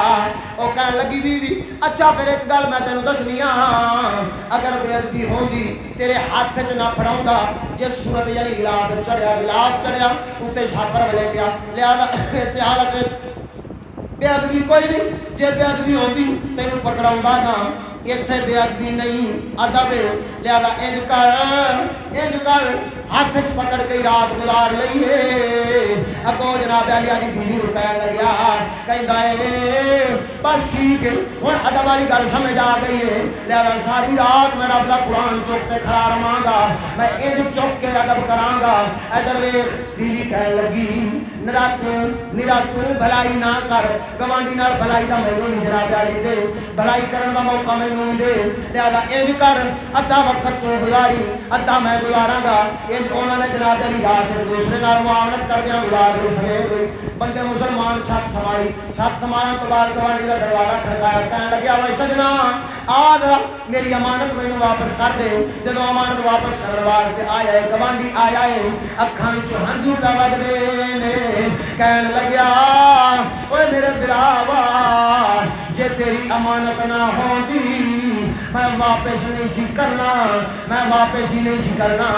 وہ کہنے لگی بھی, بھی اچھا پھر ایک گل میں تینوں دسنی ہاں اگر بے ادبی ہوگی تیرے ہاتھ چ نہ پڑاؤں گا جس صورت یعنی گلاس چڑھیا گلاس چڑھیا اتنے چھاپر ملے گیا لیا اس حالت بے ادبی کوئی نہیں جی بے ادبی ہوگی تینوں پکڑاؤں گا نا اتنے بے ادبی نہیں، ادب لیا انج کر انج کر، ہاتھ پکڑ کے رات گزار لیے اگو جناب علی علی بیوی نو کہن لگیا کہندا اے بس ٹھیک ہے، ہن ادب والی گل سمجھ آ گئی ہے۔ لہذا ساری رات میں رب دا قرآن چوک تے کھڑا رہاں گا۔ میں انج چوک کے ادب کراں گا۔ ادھر ویکھ، بیوی کہن لگی نرات بھلائی نہ کر گوانڈی نال بھلائی دا مینوں نہیں جناب دے بھلائی کرن دا موقع مینوں دے لہذا انج کر وقت تو گزاری میں گزاراں گا نے جناب دوسرے نال کر گزار دے بندے مسلمان چھت سمائی چھت سمایا تو بعد گوانڈی کا دروازہ کھڑکایا کہنے لگیا بھائی سجنا آج میری امانت مینو واپس کر دے جب امانت واپس کرنے واسطے آیا ہے گوانڈی آیا ہے اکھان ہنجو کا وگ دے کہنے لگیا اوے میرے براوا جے تیری امانت نہ ہوندی میں واپس نہیں سی کرنا، میں واپس ہی نہیں سی کرنا۔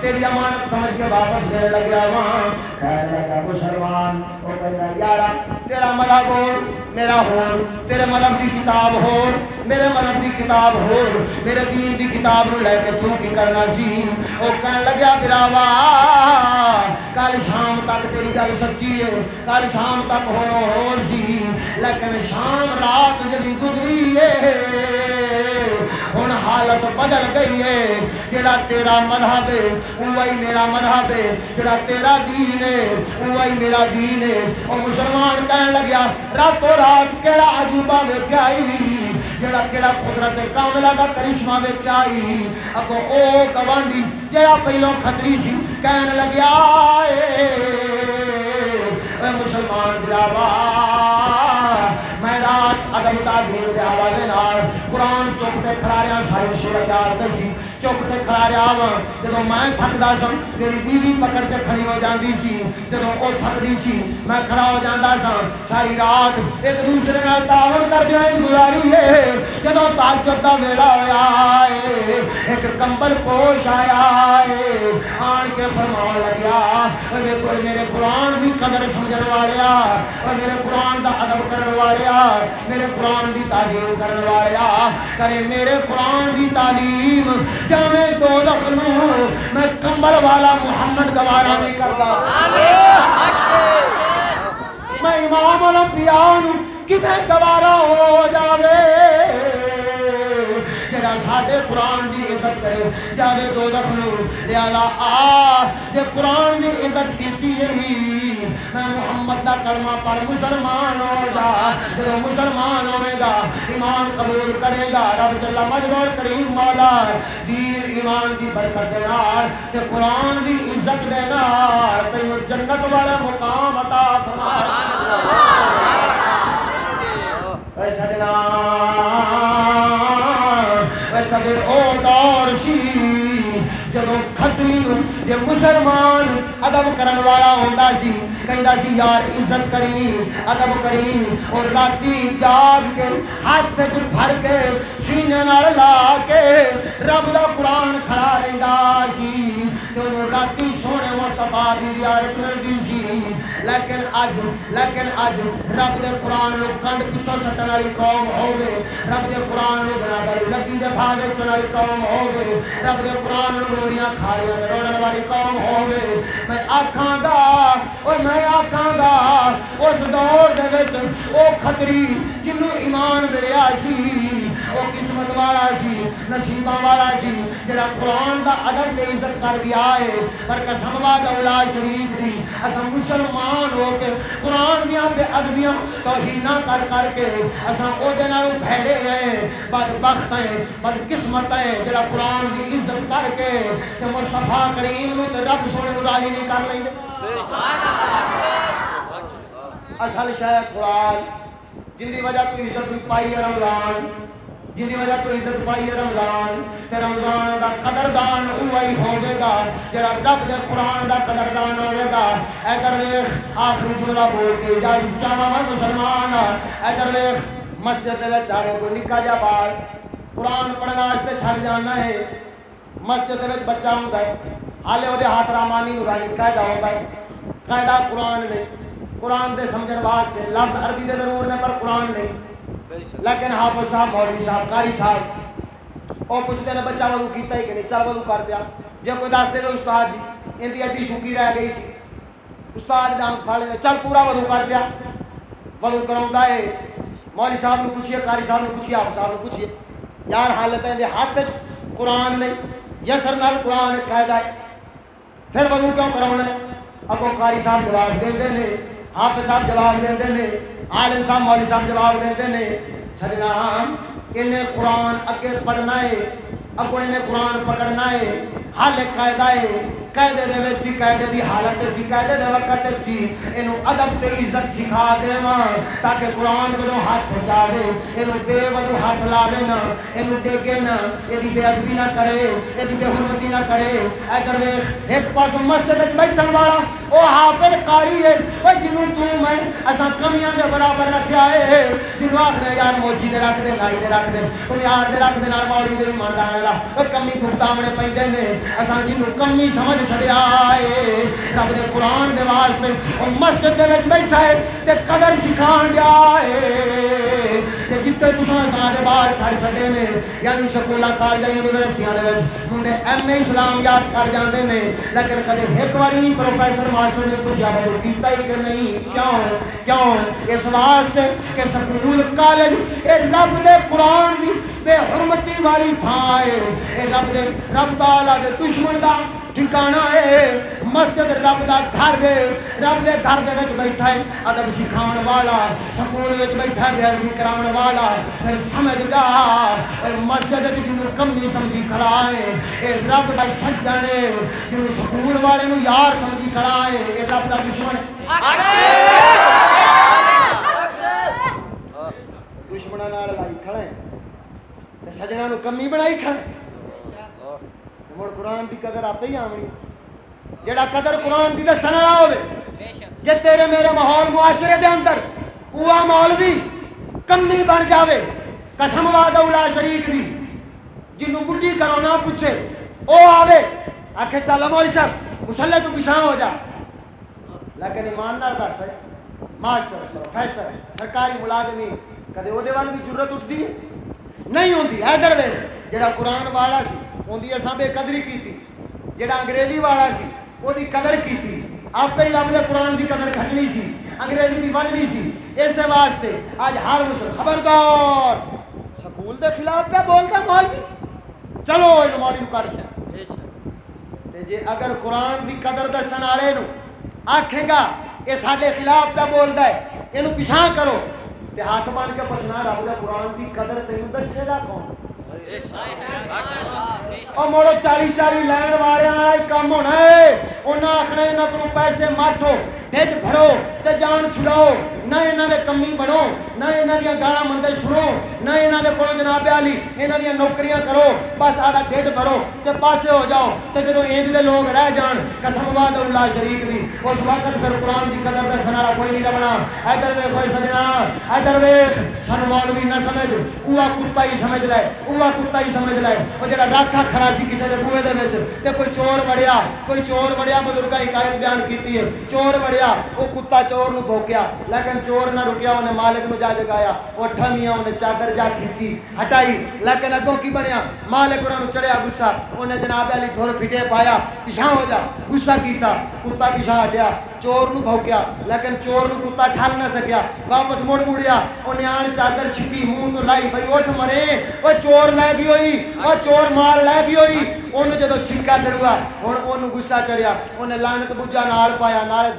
تیری امانت سمجھ کے واپس دینے لگیا وہاں کہنے لگا مسلمان، وہ کہتا یارا، تیرا مذہب ہو میرا ہو تیرے مذہب کی کتاب ہو میرے مذہب کی کتاب ہو میرے دین کی کتاب نو لے کے تو کی کرنا سی؟ وہ کہنے لگا، براوا، کل شام تک تیری گل سچی ہے، کل شام تک ہو ہو سی۔ لیکن شام رات جی گزری ہے حالت بدل گئی ہے۔ جڑا تیرا مذہب ہے وہی میرا مذہب ہے۔ جڑا تیرا دین ہے وہی میرا دین ہے۔ اور مسلمان کہنے لگیا، راتوں رات کہڑا عجوبہ ویکیا جڑا کہڑا قدرت کاملا کا کرشمہ ویکیا اگو او گوانڈی، جڑا پہلو خطری سی کہنے لگیا اے مسلمان جراوا میں رات ادب تعلیم کے نال قرآن چوک پہ کھڑا رہا ساری سورت آتی چپ سے کھڑا رہا وا۔ جب میں تھکتا سا میری بیوی پکڑ کے کھڑی ہو جاتی سی۔ جب وہ تھکتی سی، میں کھڑا ہو جاتا سا ساری رات ایک دوسرے کا تعاون کر دیا گزاری ہے۔ جب تاجر کا ویلا ہوا ہے، ایک کمبل پوش آیا ہے۔ آن کے فرما لگیا میرے قرآن کی قدر سمجھنے والے اور میرے قرآن کا ادب کرنے والے میرے قرآن کی تعلیم کرنے والے کرے میرے قرآن کی تعلیم جاوے دو رکھنو میں کمبل والا محمد گوارا نہیں کرتا۔ میں امام الانبیاء کتنے گوارا ہو جاوے؟ ساڈے قرآن کی عزت کرے جاوے دو رکھنو لہذا آ جے قرآن کی عزت کیتی ہے میں محمد کا کلمہ پڑھ مسلمان ہوگا جب مسلمان ہوئے گا ایمان قبول کرے گا۔ رب جلا مجبور کریم مولا دین ایمان کی برکت دینا کہ قرآن کی عزت دینا تین جنت والا مقام عطا سجنا۔ کدے او دور سی جب کتری جی مسلمان ادب کرن والا ہوتا سی کہنا سی، یار عزت کریں، ادب کریں۔ اور رات جاگ کے، ہاتھ بھر کے، سینے لا کے رب دا قرآن کھڑا رہتا سی۔ رات سونے دی زیارت سی لیکن اج لیکن اج رب دے قرآن کنڈ پچھو سٹن والی قوم ہو گئے رب دے قرآن لگی دے پھاگے چن والی قوم ہو گئے رب دے قرآن کھاڑیاں والی قوم میں آکھاں گا میں آکھاں گا، اس دور دے وچ او کھتری جنوں ایمان ملیا سی وہ قسمت والا جی، سی نصیبہ والا سی جڑا قرآن دا ادب تے عزت کر گیا ہے پر قسم وا دولا شریف دی۔ اسا مسلمان ہو کے قرآن دیاں تے ادبیاں توہین کر کر کے اسا او دے نال بھڑے رہے۔ بدبخت ہیں، بد قسمت ہیں، جڑا قرآن دی عزت کر کے تے مصطفی کریم نو تے رب سونے نو راضی نہیں کر لیندے سبحان اللہ اصل شے قرآن جن دی وجہ تو عزت بھی پائی ہے رمضان جن وجہ تو عزت پائی ہے رمضان، تے رمضان دا قدردان وہی ہوے گا جڑا رب دے قرآن دا قدردان ہوے گا، ادھر ویکھ، آخری جملہ بول کے جا چاواں مسلمان ہاں، ادھر ویکھ، مسجد دے وچ آوے کوئی نکا جا بال قرآن پڑھن واسطے چھڑ جانا ہے۔ مسجد دے وچ بچہ ہوندا ہے۔ حالے وہ ہاتھ رامانی نورانی قاعدہ ہوتا ہے۔ قاعدہ قرآن نہیں قرآن دے سمجھن واسطے لفظ عربی دے ضرور نے، پر قرآن نہیں لیکن ہاں حافظ صاحب ہاں، مولوی صاحب، قاری صاحب، وہ پوچھتے ہیں، بچہ وضو کیتا ہی کہ نہیں؟ چل وضو کر دیا۔ جب کوئی دس دے استاد جی ان کی اڈی سوکی رہ گئی تھی استاد جان پھڑ لے چل پورا وضو کر دیا۔ وضو کرا ہے۔ مولوی صاحب نے پوچھیے قاری صاحب نے پوچھیے آپ صاحب نے پوچھیے یار، حالت ہے، ہاتھ قرآن نہیں، یسر نال قرآن قاعدہ ہے۔ پھر وضو کیوں کرا اگوں قاری صاحب جواب دے دیں آپ صاحب جواب دے دیں عالم صاحب، مولوی صاحب جواب دے ہیں سجنا انہیں قرآن اگے پڑھنا ہے اگو انہیں قرآن پکڑنا ہے ہر ایک قاعدہ ہے۔ قیدے دے وچ، قیدے دی حالت سی، قیدے دے وقت سی۔ اینو ادب تے عزت سکھا دیواں تاکہ قرآن جدوں ہاتھ پہنچاوے اینو بے وضو ہاتھ لاوے نا۔ اینو ڈیگے نا۔ ایدی بے ادبی نہ کرے، ایدی بے حرمتی نہ کرے۔ ادھر ویکھ، ایک پاس مسجد وچ بیٹھن والا، او حافظ قاری ہے۔ او جنوں تو میں اساں کمیاں دے برابر رکھیا ہے۔ جنوں آکھنے یار موجی دے رکھ دے لائی دے رکھ دے او یار دے رکھ دے نال مولوی دے مان لانا او کمی بھگتاونے پیندے نے۔ اساں جنوں کمی سمجھ چڑیا ہے رب دے قرآن دے واسطے اور مسجد دے وچ بیٹھا ہے تے قدر سکھان گیا ہے تے جتے تساں سارے باہر کھڑ چھڈے نے یعنی سکولاں کالجاں یونیورسٹیاں دے وچ۔ منڈے ایم اے اسلام یاد کر جاندے نے، لیکن کدے ایک واری نہیں پروفیسر ماسٹر نے پوچھا وہ کیتا ہی کہ نہیں، کیوں کیوں؟ اس واسطے کہ سکول، کالج، اے رب دے قرآن دی بے حرمتی والی تھان ہے۔ اے رب دے رب تعالی دے دشمن دا ٹھکانا ہے۔ مسجد رب دا گھر ہے۔ رب دے گھر بیٹھا ہے ادب سکھاون والا۔ سکول بیٹھا علم کراون والا۔ پھر سمجھ گا مسجد کمی سمجھی کھڑا ہے رب دا سجن ہے۔ سکول والے نو یار سمجھی کھڑا ہے اے رب دا دشمن۔ دشمناں نال لائی کھڑے سجنا کمی بنائی کھڑے مڑ قرآن کی قدر آپ ہی آنی جڑا قدر قرآن کی دسن والا ہو جی تیرے میرے ماحول معاشرے دے اندر وہ ماحول بھی کمی بن جاوے، قسم واد الا شریف بھی جنوں بڑھی کرو نہ پوچھے وہ آوے آخے چل مول صاحب مسلے تو پچھا ہو جا۔ لیکن ایماندار دس ہے ماسٹر پروفیسر سرکاری ملازمی کدے وہ بھی ضرورت اٹھتی ہے؟ نہیں ہوتی حیدر ویس جڑا قرآن والا سی اندی اصا بے قدری کی جڑا انگریزی والا سی وہ قدر کی آپ ہی رب نے قرآن کی قدر کھٹنی سی انگریزی کی بننی سی۔ اس واسطے آج ہر مسلم خبردار۔ سکول دے خلاف پہ بولتا مولوی۔ چلو یہ مولوی کر دیا جی اگر قرآن کی قدر دسن والے آخے گا یہ سارے خلاف پہ بولتا ہے یہ پچھا کرو۔ ہاتھ بن کے پوچھنا رب کا قرآن کی قدر تین دسے گا کون؟ مڑو چالی چالی لین والے کام ہونا ہے انہیں آخنا یہاں کو پیسے مٹو ڈج بھرو تے جان چھڑاؤ نہ یہاں دے کمی بنو نہ یہاں دیا گالا مندے سنو نہ یہاں دے کو جناب علی یہاں دیا نوکریاں کرو بس آدھا ڈیڈ بھرو تے پاسے ہو جاؤ تے جب اینج دے لوگ رہ جان قسم واد اللہ شریف دی اس وقت پھر قرآن کی قدر دے سنا کوئی نہیں لبنا ادھر ویخ کوئی سجنا ادھر ویخ سن مولوی نہ سمجھ اوہ کتا ہی سمجھ لے اوہ کتا ہی سمجھ لے وہ جڑا راکھا کھڑا سی کسی کے بوے دے تے کوئی چور بڑیا کوئی چور بڑیا بزرگا حکایت بیان کی ہے چور بڑیا وہ کتا چور نو بھوکیا لیکن چور نہ رکیا انہیں مالک نو جا جگایا وہ ٹھمیا انہیں چادر جا کھینچی ہٹائی لیکن اگوں کی بنیا مالک انہوں چڑھیا گسا انہیں جناب علی تھوڑے پھٹے پایا پیچھا ہو جا گسا کیتا کتا پیچھا ہٹیا چور نو بھوکیا لیکن چور نو کتا ٹھل نہ سکیا واپس مڑ مڑیا انہیں آن چادر چھپی منہ تو لائی بھائی اٹھ مرے وہ چور لے گئی ہوئی وہ چور مال لے گئی ہوئی انہوں جدو چھکا دروا ہوں انہوں گسا چڑھیا انہیں لانت بجا نال پایا نال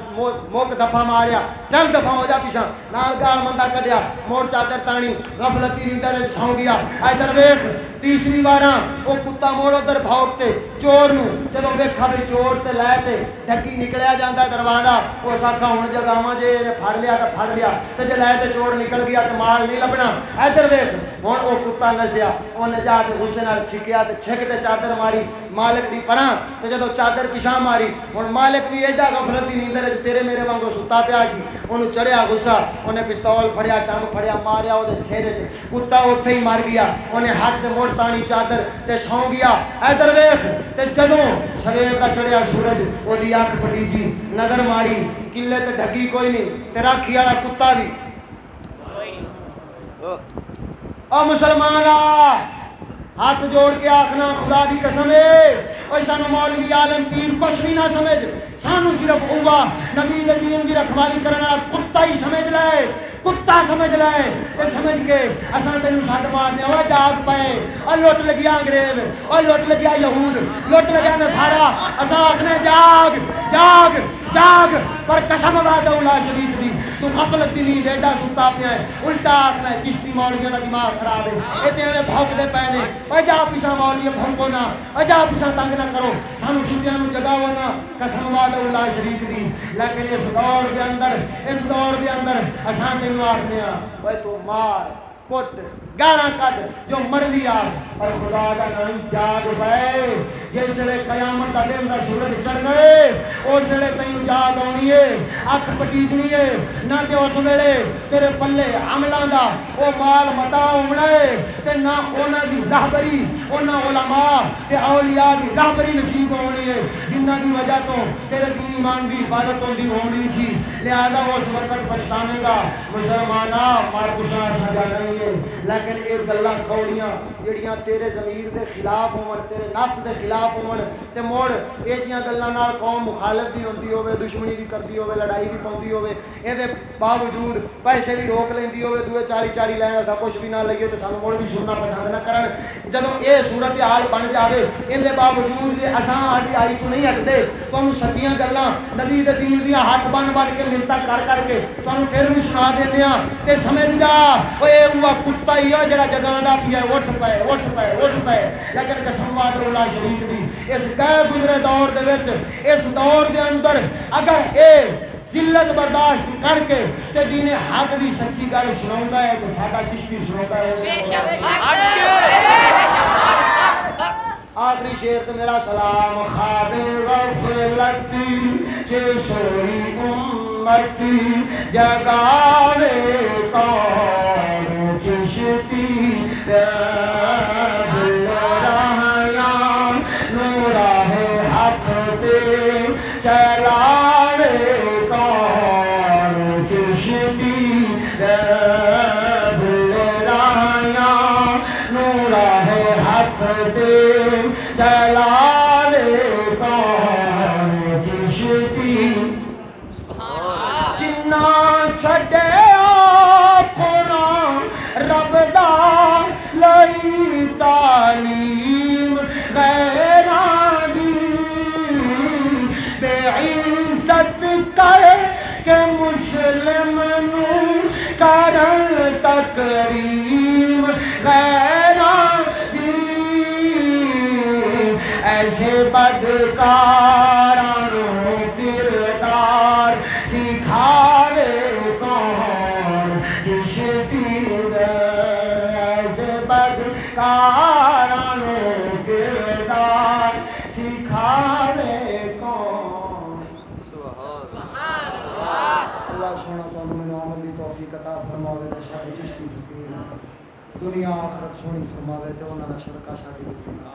موک دفا ماریا چل دفا ہو جا پیچھا۔ نال گال مندا کڈیا، موڑ چادر تانی، غفلتی نیندر سو گیا۔ ادھر ویکھ، تیسری بار وہ کتا موڑ ادھر بھاؤتے چور نو جب ویکھا بھی چور تے لے تے، ڈکی نکلیا جاندا دروازہ۔ وہ ساکھا ہن جگاواں جے پھڑ لیا تے پھڑ لیا۔ تے جے لے تے چور نکل گیا تے مال نہیں لبنا۔ ادھر ویکھ ہوں وہ کتا نسیا انہیں جا کے غصے نال چھکیا تے چھک تے چادر ماری۔ مالک دی پراں تے جدو چادر پیچھا ماری ہوں مالک بھی ایڈا غفلت دی نیندر وچ تیرے میرے وانگو ستا پیا سی انہوں چڑھیا غصہ انہیں پستول پھڑیا ٹنگ پھڑیا ماریا وہ سر کتا اوتھے ہی مار گیا انہیں ہاتھ تے موڑ تانی چادر تے سو گیا۔ ادھر ویخ تے جدوں سویر کا چڑھیا سورج وہ اکھ پٹی جی نظر ماری کلے تے ڈگی کوئی نہیں تے راکھی والا کتا بھی۔ او مسلمان ہاتھ جوڑ کے آخنا، خدا کی قسم ہے۔ سانو مولوی عالم پیر کچھ بھی نہ سمجھ، سانو صرف ہوا، نبی دین کی رکھوالی کرنا کتا ہی سمجھ لے، کتا سمجھ لے۔ یہ سمجھ کے اصل تین سٹ مارنے وہ جاگ پائے۔ اور لٹ لگیا انگریز اور لٹ لگیا یہود، لٹ لگیا نسارا اصل آخنے، جاگ جاگ جاگ، پر قسم بات اولا شریف دی۔ تو غفلت دی نیند ایڈا ستا پیا ہے، الٹا آخنا ہے چشتی مولویوں کا دماغ خراب ہے۔ یہ تو ایویں بھونکتے پے نے اجا پیچھا مولوی بھونکو نہ اجا پیچھا تنگ نہ کرو۔ سانو چھٹیاں نو جگاو نہ قسم بات اللہ شریف دی۔ لیکن اس دور دے اندر، اس دور دے اندر اساں تینوں آخنے ہاں اوے تو مار، کٹ۔ گانا کٹ جو مرضی آ پر خدا کا نام جاگ پائے جس ویلے قیامت کا دن کا سورج چڑھ گئے اس ویلے تین جاگ آنی ہے اک پٹیجنی ہے۔ نہ کہ اس ویلے تیرے پلے عملوں کا وہ مال متا ہونا ہے نہ انہوں کی راہبری انہوں علماء تے اولیاء کی راہبری نصیب ہونی ہے۔ جنہ کی وجہ تو تیرے دین ایمان کی حفاظت ہوتی ہونی سی لہذا اس وقت پچھتانے کا مسلمانہ مار کچھ سجا نہیں ہے لیکن یہ گلا کوڑیاں جہیا تیرے زمیر دے خلاف ہون، تیرے نفس دے خلاف ہون، تے موڑ یہ جیاں گلاں نال قوم مخالف بھی ہوندی ہوے دشمنی بھی کردی ہوے لڑائی بھی پوندی ہوے اے دے باوجود پیسے بھی روک لیندی ہوے دوے چاری چاری لین سب کچھ بھی نہ لئیے تے سانو موڑ بھی سننا پسند نہ کرن۔ جدوں اے صورت حال بن جاوے ان دے باوجود جے اساں آدی آئی تو نہیں ہٹدے، تانوں سچیاں گلاں نبی دے دین دیاں ہاتھ بن بن کے منتا کر کر کے تانوں پھر بھی سنا دیندے ہاں۔ تے سمجھ جا اوے ہوا کتا ہی ہے جڑا جگاندا پیا اٹھ پے اٹھ پے اٹھ پے لیکن قسم واد اللہ شریف دی اس گئے گزرے دور دے وچ اس دور دے اندر اگر اے ذلت برداشت کر کے تے دین حق دی سچی گل سناوندا ہے تو ساڈا چشتی سناوندا ہے آخری شیر تو میرا سلام خواب غفلتی کہ سوئی امتی جگانے کون کریم ایسے کردار سکھاوے کون؟ کش پیر کردار سکھاوے کون؟ اللہ سونا تو میں توفیق عطا فرماوے دنیا آخرت سونی فرماوے تو انہاں دا صدقہ شادی آمین